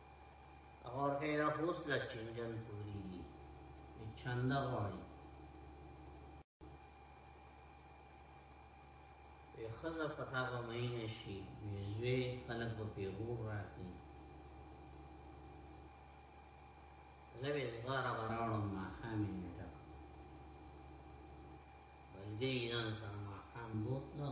اور کې را خوص لا چنجن پوری چنده غواړي په خزه پتا به مین شي زوی خلک په پیغور راځي زوی زغاره وراړم ما خامې نه بلګې ایران سره ما خام بوت نو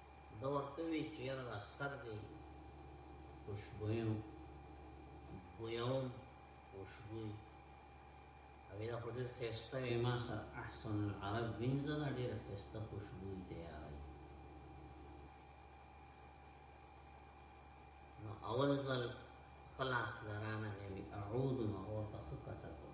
دا ورته وی چې یاره دا سر دی خوشبویو بویوم خوشبوی او دا خو ډېر ښایسته وي ما سره احسن العرب وینځه دا ډېره ښایسته خوشبوی دی یاره نو اول ځل خلاص لرانه مې اعود نو ورته ښه کټه کړو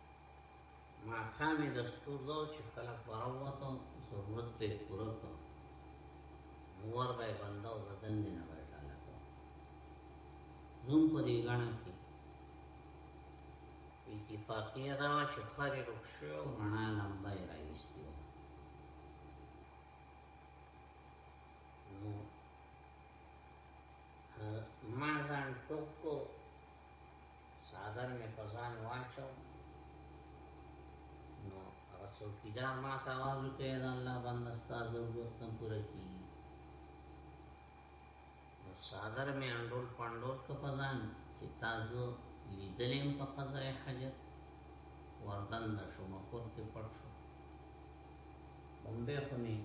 ما خامې د ستور دو چې خلک براوته ضرورت ته پوره کړو مور به بنده او بدن نه نه وټاله کو زوم په دې غاڼه کې اتفاقی دا چې خارې رخصو او رڼا لمبه راوستي نو ما ځان ټوکو صادر مې په ځان واچو نو هغه څوکیدار ما ته आवाज وکړ دا الله باندې ستاسو ضرورت نه پوره کی نو صادر مې انډول پاندول ته په ځان چې تاسو لیدلم په قضای حاجت وردن نشو مکور کې پټ شو بمبه خو نه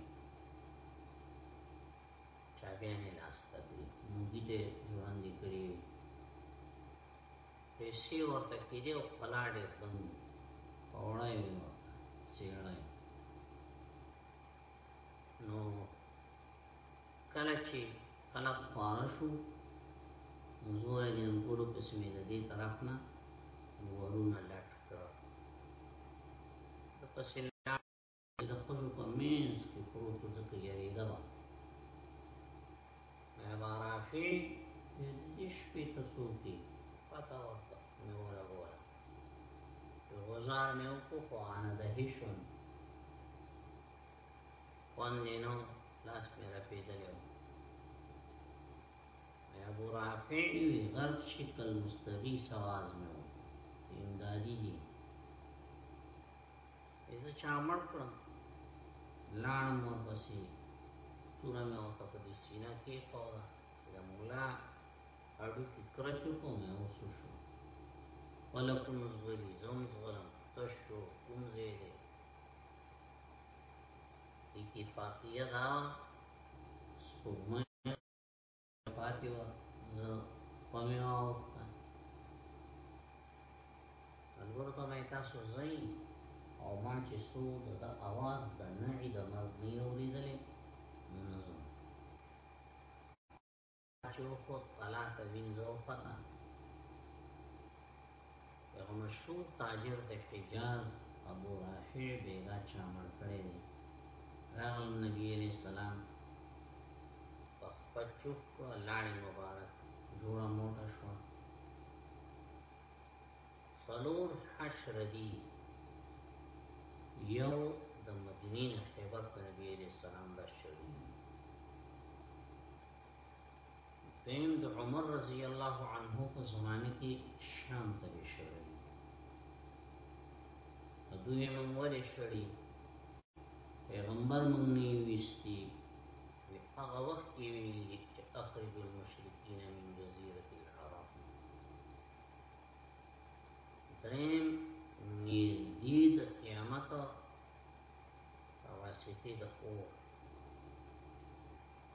چاګیان یې لاس ته کړي موږي ته وړاندې کړي پیسې ورته کېدې او پلا ډېر دم پوړه یې ورته څېړه نو کله چې کله خواره شو مزور یې انګورو پسې مې د دې طرف نه ورونه لټ کړ د پسې د خزو په مینس کې پروت ځکه یریده وه عباراشي د شپې ته څوکي پتا ورته مې ولا ولا غزار مې وکړو خو انا د هیشون خوندې نو لاس مې رپېدلی و ابو رافع وی غرب شکل مستغی سواز مې و امدادی دی ایزه چا مړ کړم لاړ مور پسې توره مې ورته په دې سینه کې خوده د مولا اډو کې کرچو کوم او سو شو ولکم زغلی زوم زغلم تشو کوم زیده اتفاقیه دا سپومه پاتې و زه کومې ما وکړه الګور ته مې تاسو زئ او ما چې سو د اواز د نعي د مرګ نه اوریدلې نو نه زم چې خو طلاق وینځو پتا یو مشهور تاجر د حجاز ابو رافع بیغا چا مړ کړی دی راغل نبی علیہ السلام په خپل چوک لاړې مبارک جوړه موټه شو سلور حشر دی یو د مدینې خیبر ته نبی علیہ السلام بشری دیم د عمر رضی الله عنه په زمانه کې شام ته شړل دوی موږ ولې شړی پیغمبر موږ نه ویستی هغه وخت کې ویلي چې اخرج المشرکین من جزیره العرب دریم نږدې د قیامت په واسطه د اور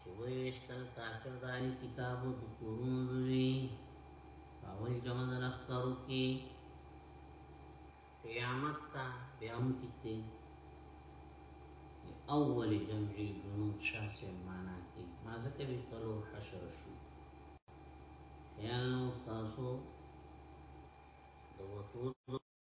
چې ویشتل کافر د اهل کتابو د کورونو دوی هغوی جمع د لښکرو کې قیامت ته بیا هم کېږي اول جمعي جنود شاسې معنا کې ما ځکه به تلو حشر شو خیال نو تاسو د وطود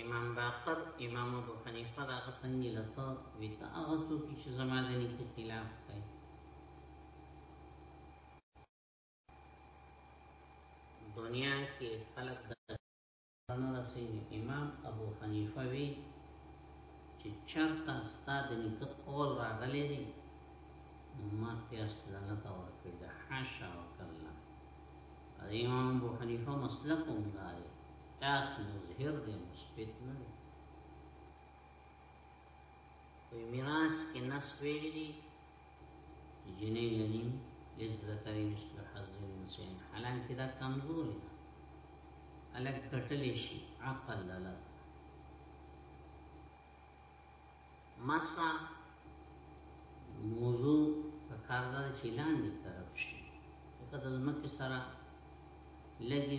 امام باقر امام ابو حنیفه دا څنګه لته وی ته هغه څوک چې زما د نیکه خلاف کوي دنیا کې خلق د نه رسېږي امام ابو حنیفه وی چې چرته ستاد نیکه قول راغلی دی ما قیاس دلالت ورکړي د حاشا وکړه امام ابو حنیفه مسلک هم داري قیاس مظهر دی مثبت نه دی په میراث کې نس ویلي دي جنې لنیم لذکر مثل حظ الانسان حالانکه دا کمزور دی الګ کټل شي عقل لاله مسا موضوع په کار ده چې لاندې طرف شي په دې مکه سره لګي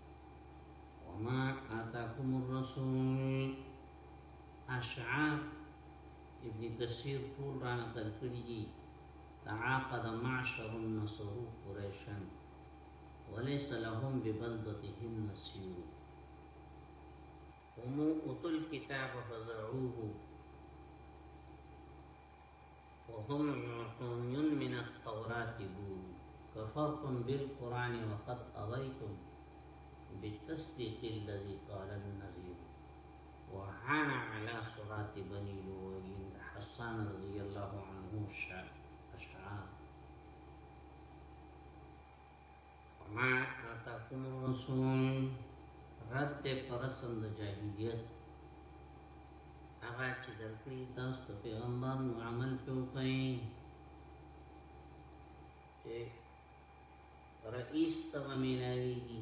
وما آتاكم الرسول اشعار ابن کثیر طول را نقل کړی تعاقد معشهم نصر قريشا وليس لهم ببلدتهم نصير هم اوتوا الكتاب فزعوه وهم عصومي من التوراة بول كفرتم بالقرآن وقد قضيتم بالتصديق الذي قال النذير وعان على صلاة بني لوين حسان رضي الله عنه الشافعي ما آتاکم الرسول رد ته پرسم د جاهلیت هغه چې درکړي تاسو ته پیغمبر نو عمل کوي چې رئیس ته میناویږي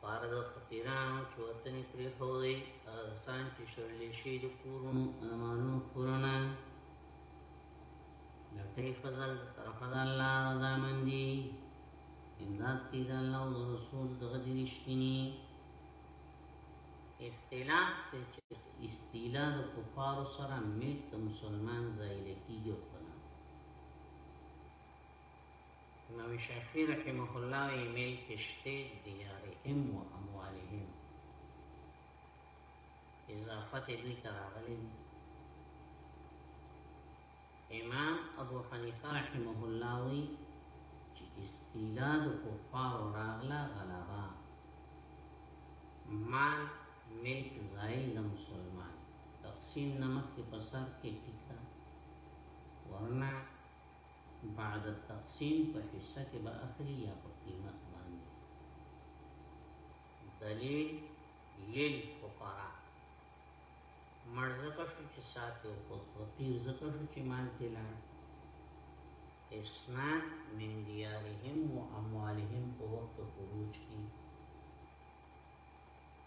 پاره د فقیرانو چې وطن پرې خوړی انسان چې شړلې شي د کورونو امانو کورونه د ټی فضل طرف د الله ځامن دي امداد کې د الله او رسول دغه دي رښتینی اختلاف ته چې استیلا د کفار سره ملت مسلمان ځای لکیږي امام شافعی رحمه الله ایمیل کشته دیارهم و اموالهم اضافت دوی تراغلی امام ابو حنیفه رحمه الله وی چې استیلاد کفار راغلا غلبا مال ملک زائل د مسلمان تقسیم نمک کې پسات کې ټیکا ورنه بعد التقسیم په حصہ کې به اخلي یا په قیمت باندې دلیل لیل فقرا مړ زکه شو چې ساتي او خود فقیر زکه شو چې مال تلان اسناد من دیارهم و اموالهم په وقت خروج کی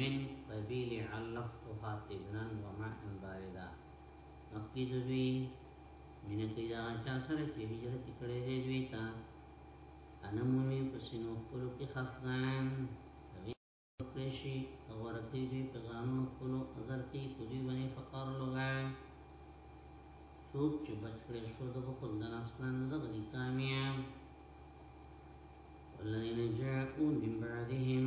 من قبیل علقتها تبنا وماء باردا مخکی دوی من قیدا چا سره چې هجرت کړې دې دوی تا انا مومي پسینو خپل کې خفغان غیشي او ورته دوی په غانو خپل اثر کې کوي باندې فقر لوګا څوک چې بچ کړي شو د خپل د نفس نه د غلي کامیاب والذین جاءوا من بعدهم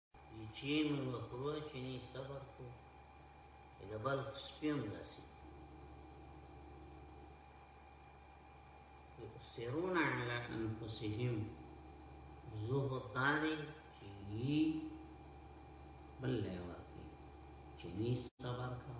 چین وکړو چینی صبر کو د بلخ سپیم داسي يؤثرون على انفسهم زهد داري چي بل له ورکی چني صبر کا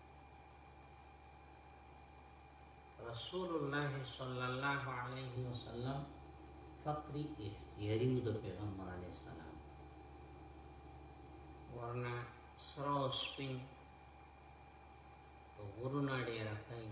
رسول الله صلی الله علیه وسلم فقر اختیاری د پیغمبر علی السلام ورنه سره سپین غرونه ډیر کوي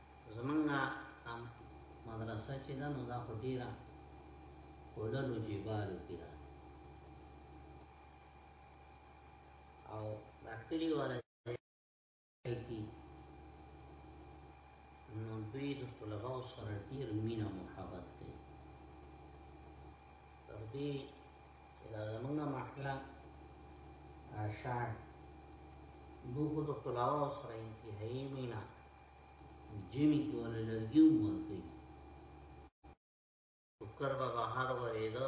زمنګا ام مدرسه چې دا نو دا خو ډیره کولنو جبالو کې ده او دا کلی وره کی نو دوی د طلباء سره ډیر مینه محبت کوي تر دې دا زمونږ محله شاعر دوی د طلباء سره انتهایی مینه جمی کی ولا لرګی هم ورکوي ټوکر به بهر ورېده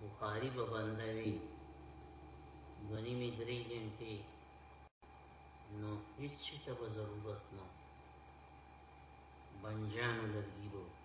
بخاری به بنده وي غنی می درې ګنټې نو هیڅ شي ته به ضرورت نه بنجانو لرګي به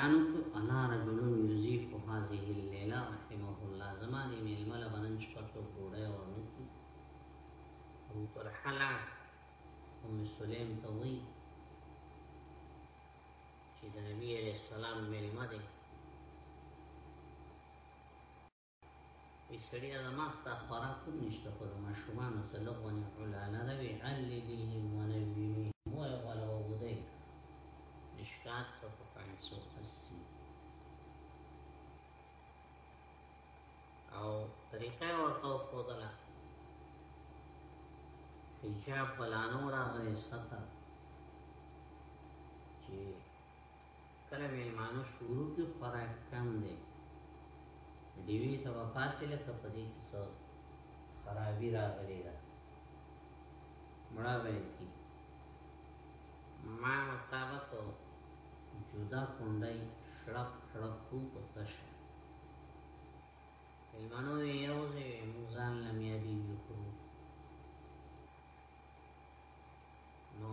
اعلان کو انا رجل یزیف هذه الليله رحمه الله زما دې ململ بنن شپه ته ګوډه ورنکی او تر حلا ام سلیم ته وی چې د نبی عليه السلام ملمه ده ایشتریا زما ستا خوراک هم نشته خو د ماشومانو څه لغونې علاله نه وي علیهم ونویمهم وایه غواله وبودی مشکات صفحه پاین سو اسی او طریقه ورته وښودله حجاب بلانو راغلی سطح چې کله میمانه شروع کی خوراک کم دی دیوی ته وفاسی لکه په دې کې څو خرابی راغلی ده مړه ویل کی ما مطابق تو جدا کونډای شړپ شړپ کو پتش ایمانو یو ځای موزان لمیا بی بی کو نو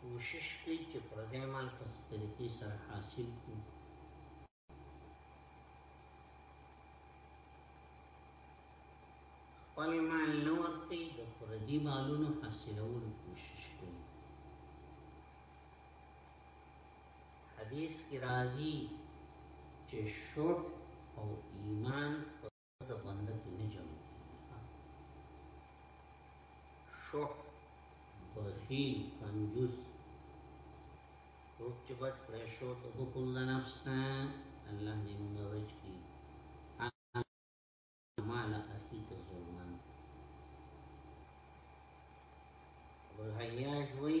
کوشش کوي چې پردی مال په طریقې سره حاصل کړي خپل مال نه ورکړي د پردي مالونو حاصلولو کوشش کوي حدیث کی راضی چې شرط او ایمان ته بنده کی نه جمع کیږی ښه شح بخیل کنجوس څوک چې بچ کړی شو ته حکم د نفس نه الله دې موږ بچ کړي مال اخیت ظلمن ابو الحیاج وی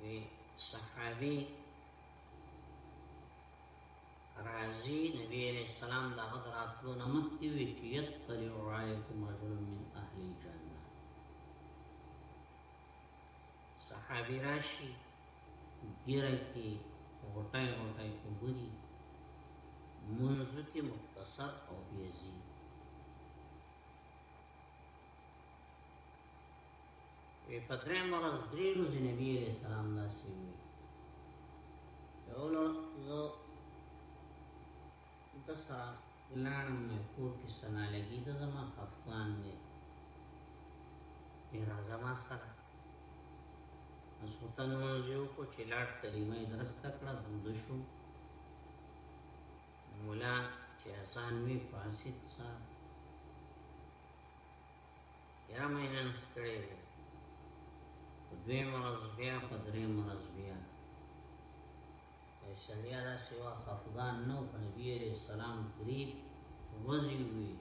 وی صحابی رازی نبی علیہ السلام دا غد راتلو نمکی وی چی یتطلع علیکم رجل من اهل الجنہ صحابی راشی گیره کی غٹای غٹای اوبری منزو کی مختصر او بیزی وی په درې مرز درې روزي نبی عليه السلام داسې وی یولو زو دسا لانم نه کور کې سنا لګي د زما افغان نه یې راځه ما سره سلطان منځو کو چلاټ کریمه درسته کړه بوده شو مولا چې اذان وی فاسد صاحب یاره مې نن ستړی وم په دویم ورځ بیا په دریم ورځ بیا سړیا دا سیوا خفګان نو په نبی علیہ السلام درې ورځې وي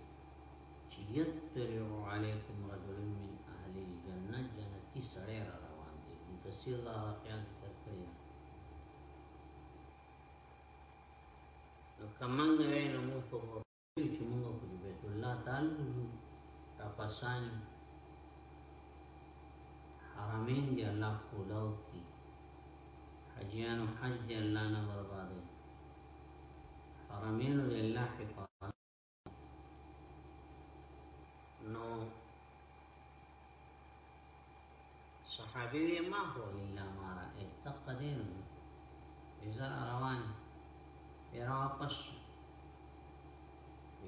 چې یتلو علیکم رجل من اهل الجنه جنتی سړی را روان دی د کثیر دا واقعا ذکر کړی نو کمنګ وینم په وایو چې موږ خو د بیت الله طالب یو ټپسان یو حرمین دی الله کولاو کی حجیانو حج دی الله نه بربادو حرمینو دی الله حفاظت نو صحابي ما هو الا ما را اتقدين اذا روانه عراقش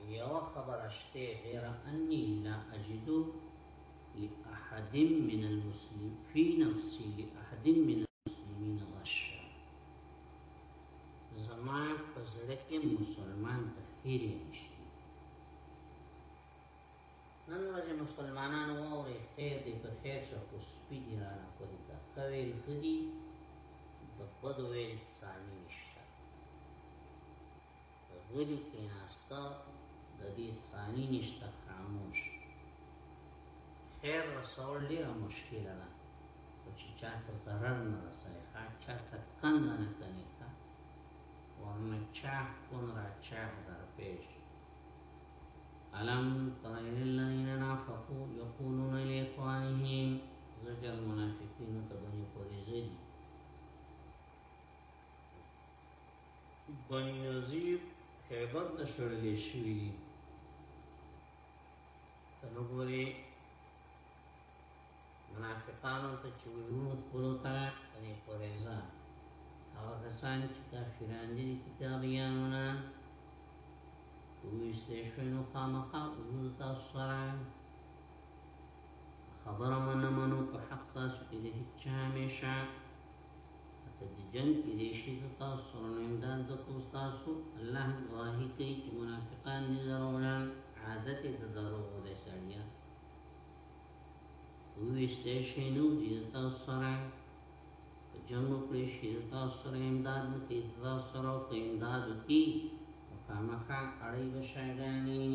یو خبر شته غیر انی لا اجدو لأحد من المسلمين في نفسي لأحد من مسلمین ورشه زما په زړه کې مسلمان ته هیری نشته نن ورځ مسلمانانو وره خیر دې په خیر شو خو سپی دی را نه کوي دا کوي خدي د بدوي سامي نشته غلی کیناستا د دې ثانی نشته خاموش خیر رسول ډیره مشکله ده او چې چاته ضرر نه رسوي ښه چاته کند نه کوي ښه وهم چا کن را چا در پیش علم تر الذین نافقوا یقولون لاخوانهم زجر منافقین ته باندې پوری زیدي بنی نظیر خیبر نه شړلې شوې دي نو ګوري منافقانو ته چې ورونو خپلو ته یې قریزه هغه کسان چې کافران دي کتابیانو نه کوی سټیشنو خامخا ورونو تاسو سره خبره منمنو په حق تاسو کې د هیچا همیشه په دې جنگ کې دې شي تاسو سره امداد وکړو تاسو الله گواهی کوي چې منافقان نه دروغان عادت یې دروغ دی سړیا ویشته شي نو دې تاسو سره په جنگ کې شي تاسو سره امداد وکړي تاسو سره امداد وکړي مخامخا اړې بشاګانی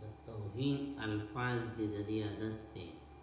د توهین الفاظ دې د دې عادت دی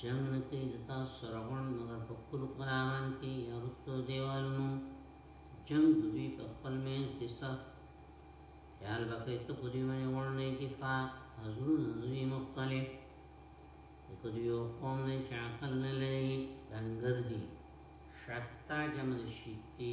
جنگ نه کوي د تاسو سره غونډ مګر په خپل غلامان کې یا رستو دیوالونو جنگ دوی په خپل مین کې سخت خیال وکړي ته په دې باندې غونډ نه کې فا حضورون دوی مختلف په دې یو قوم نه چې عقل نه لري دنګر دي شتا جمع شتي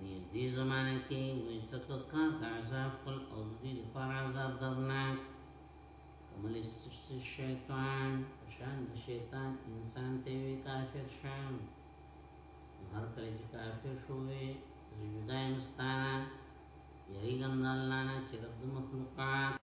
دې دې زمانه کې وې څکه کا د عذاب خپل او دې پر عذاب درناک کمل شیطان شان د شیطان انسان ته وی کافر شان هر کله چې کافر شوې زیدای مستان یری ګم الله نه چې رب مخلوقات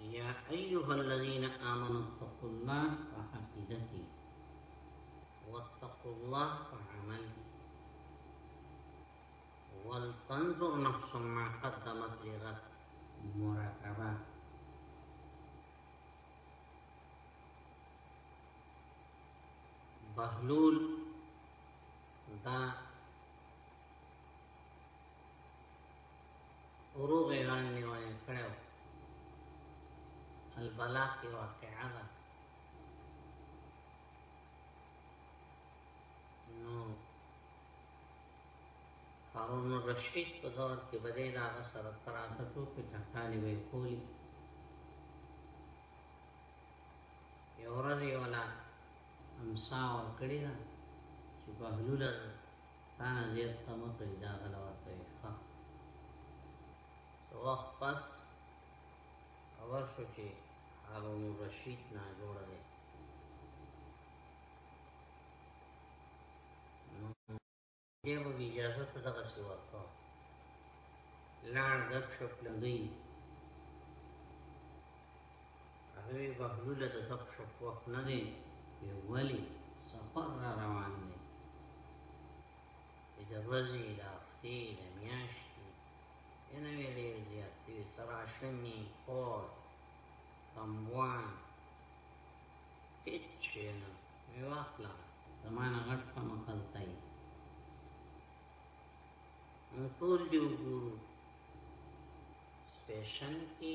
یا ایها الذين امنوا اتقوا الله وحقیدته واتقوا الله وعمله ولتنظر نفس ما قدمت لغد مراقبه بهلول دا وروغ ایران نیوانی کړو البلاغ کی واقعا دا نو هارون رشید په دور کې بده دا سره تراکتو کې ټکانی وی کولی یو ورځ یو لا امسا ور کړی دا چې بهلول تانا زیات کمو ته دا غلا ورکوي ښه سو وخت پس خبر شو چې هارون رشید نا جوړ دی نو یې به اجازه ته دغه سی ورکو لاړ غب شو پلندوی هغه بهلول د دق شپ وخت نه دی ویولی سفر را روان دی د ورځې د هفتې د میاشتې ینه وی ډېر زیات دی سراشنی اور کموان هیڅ شي نه مې واخلا زمانه غټ په مخل تای ټول دی وګورو سټیشن کې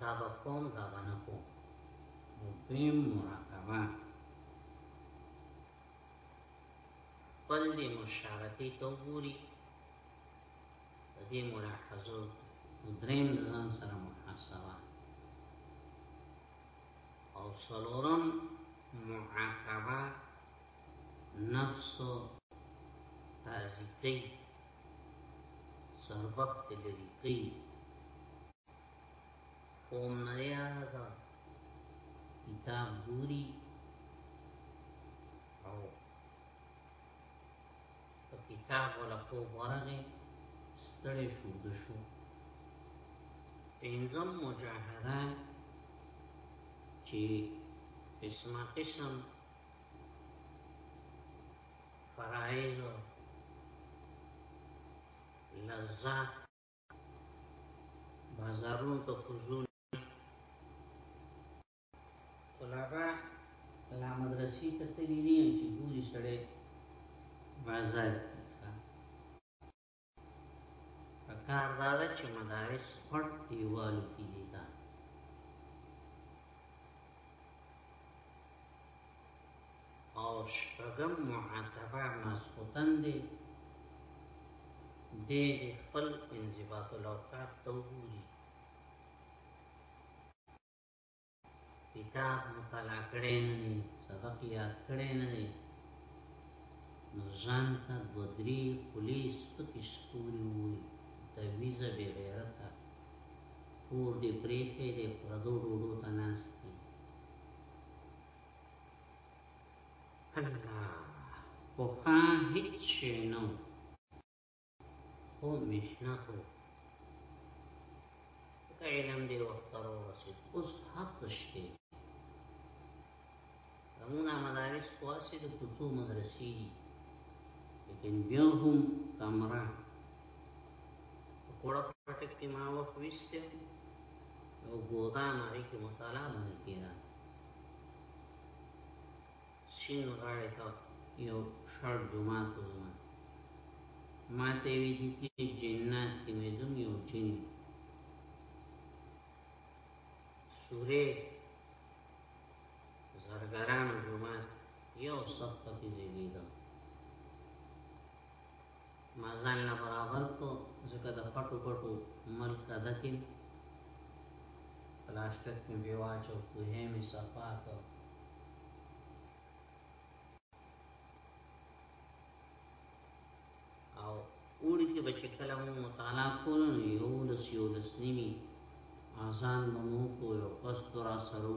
دا به کوم دا به نه کوم نو دویم مراقبه خپل دې مشارتي ته وګوري دې ملاحظو دریم ځان سره محاسبه او سلورم معاقبه نفس تازی کوي سربخت لري کوي قوم نه دی هغه ته کتاب ګوري او په کتاب ولا په ورغه ستړي شو د شو پنځم مجاهده چې قسمه قسم فرائض لذات بازارونو ته خزون طلبا لا مدرسې ته تللی نه چې ګوري سړی بازار پکار دا ده چې مدارس پټ دیوالو کې دي دا او شپږم معتبر ماسخوتن دی دی دی خپل انضباط الاوقات ته وګوري کتاب مطالعه کړی نه دی سبق یاد کړی نه دی نو ځان ته دوه درې خولې سپکې ستوري ووایي تعویزه بې غیرته کور دې پرېښی دی پردو ډوډو ته ناست الله پخا هیڅ شی نو خو محنت که علم دی وخت را ورسید اوس حق شته زمونه مدارس خواسي د کوڅو مدرسې دي لیکن بیا هم کمره کوړه پټک کې ما وخت وشته او ګودان هغه کې مطالعه باندې کېده شین غاړه ته یو شړ جمعه ته زمون ما ته وی دي کې جنات کې مې زم یو جن سوره زرګران جمعه یو صف پکې زیږیدم ما ځان له برابر کو ځکه د پټو پټو ملک دکې پلاستیک مې بیواچو کوه مې صفا کو او اوړي کې بچ کله مو مطالعه کول نو یو لس یو لس نیمه آسان بمو کو یو پس ترا سرو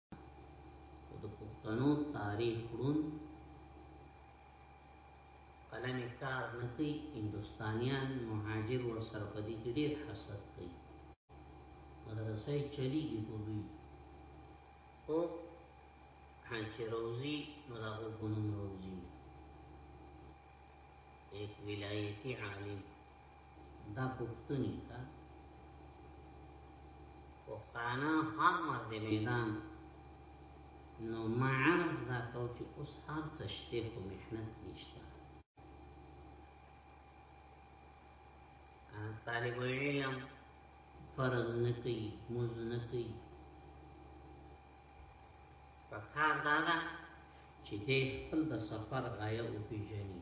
او د پښتنو تاریخ ړون قلم کار نه کوي هندستانيان مهاجر ور سره په دې کې ډېر حسد کوي مدرسې چلیږي په دوی او چې روزي نو دا غوږونو روزي ایک ولایتي عالم دا پښتوني کا پښتانه هر مر دې میدان نو ما عرض دا کو چې اوس هر څه شته خو محنت نشته طالب علم فرض نه کوي موز نه کوي په کار دا ده چې دې خپل د سفر غایه وپیژني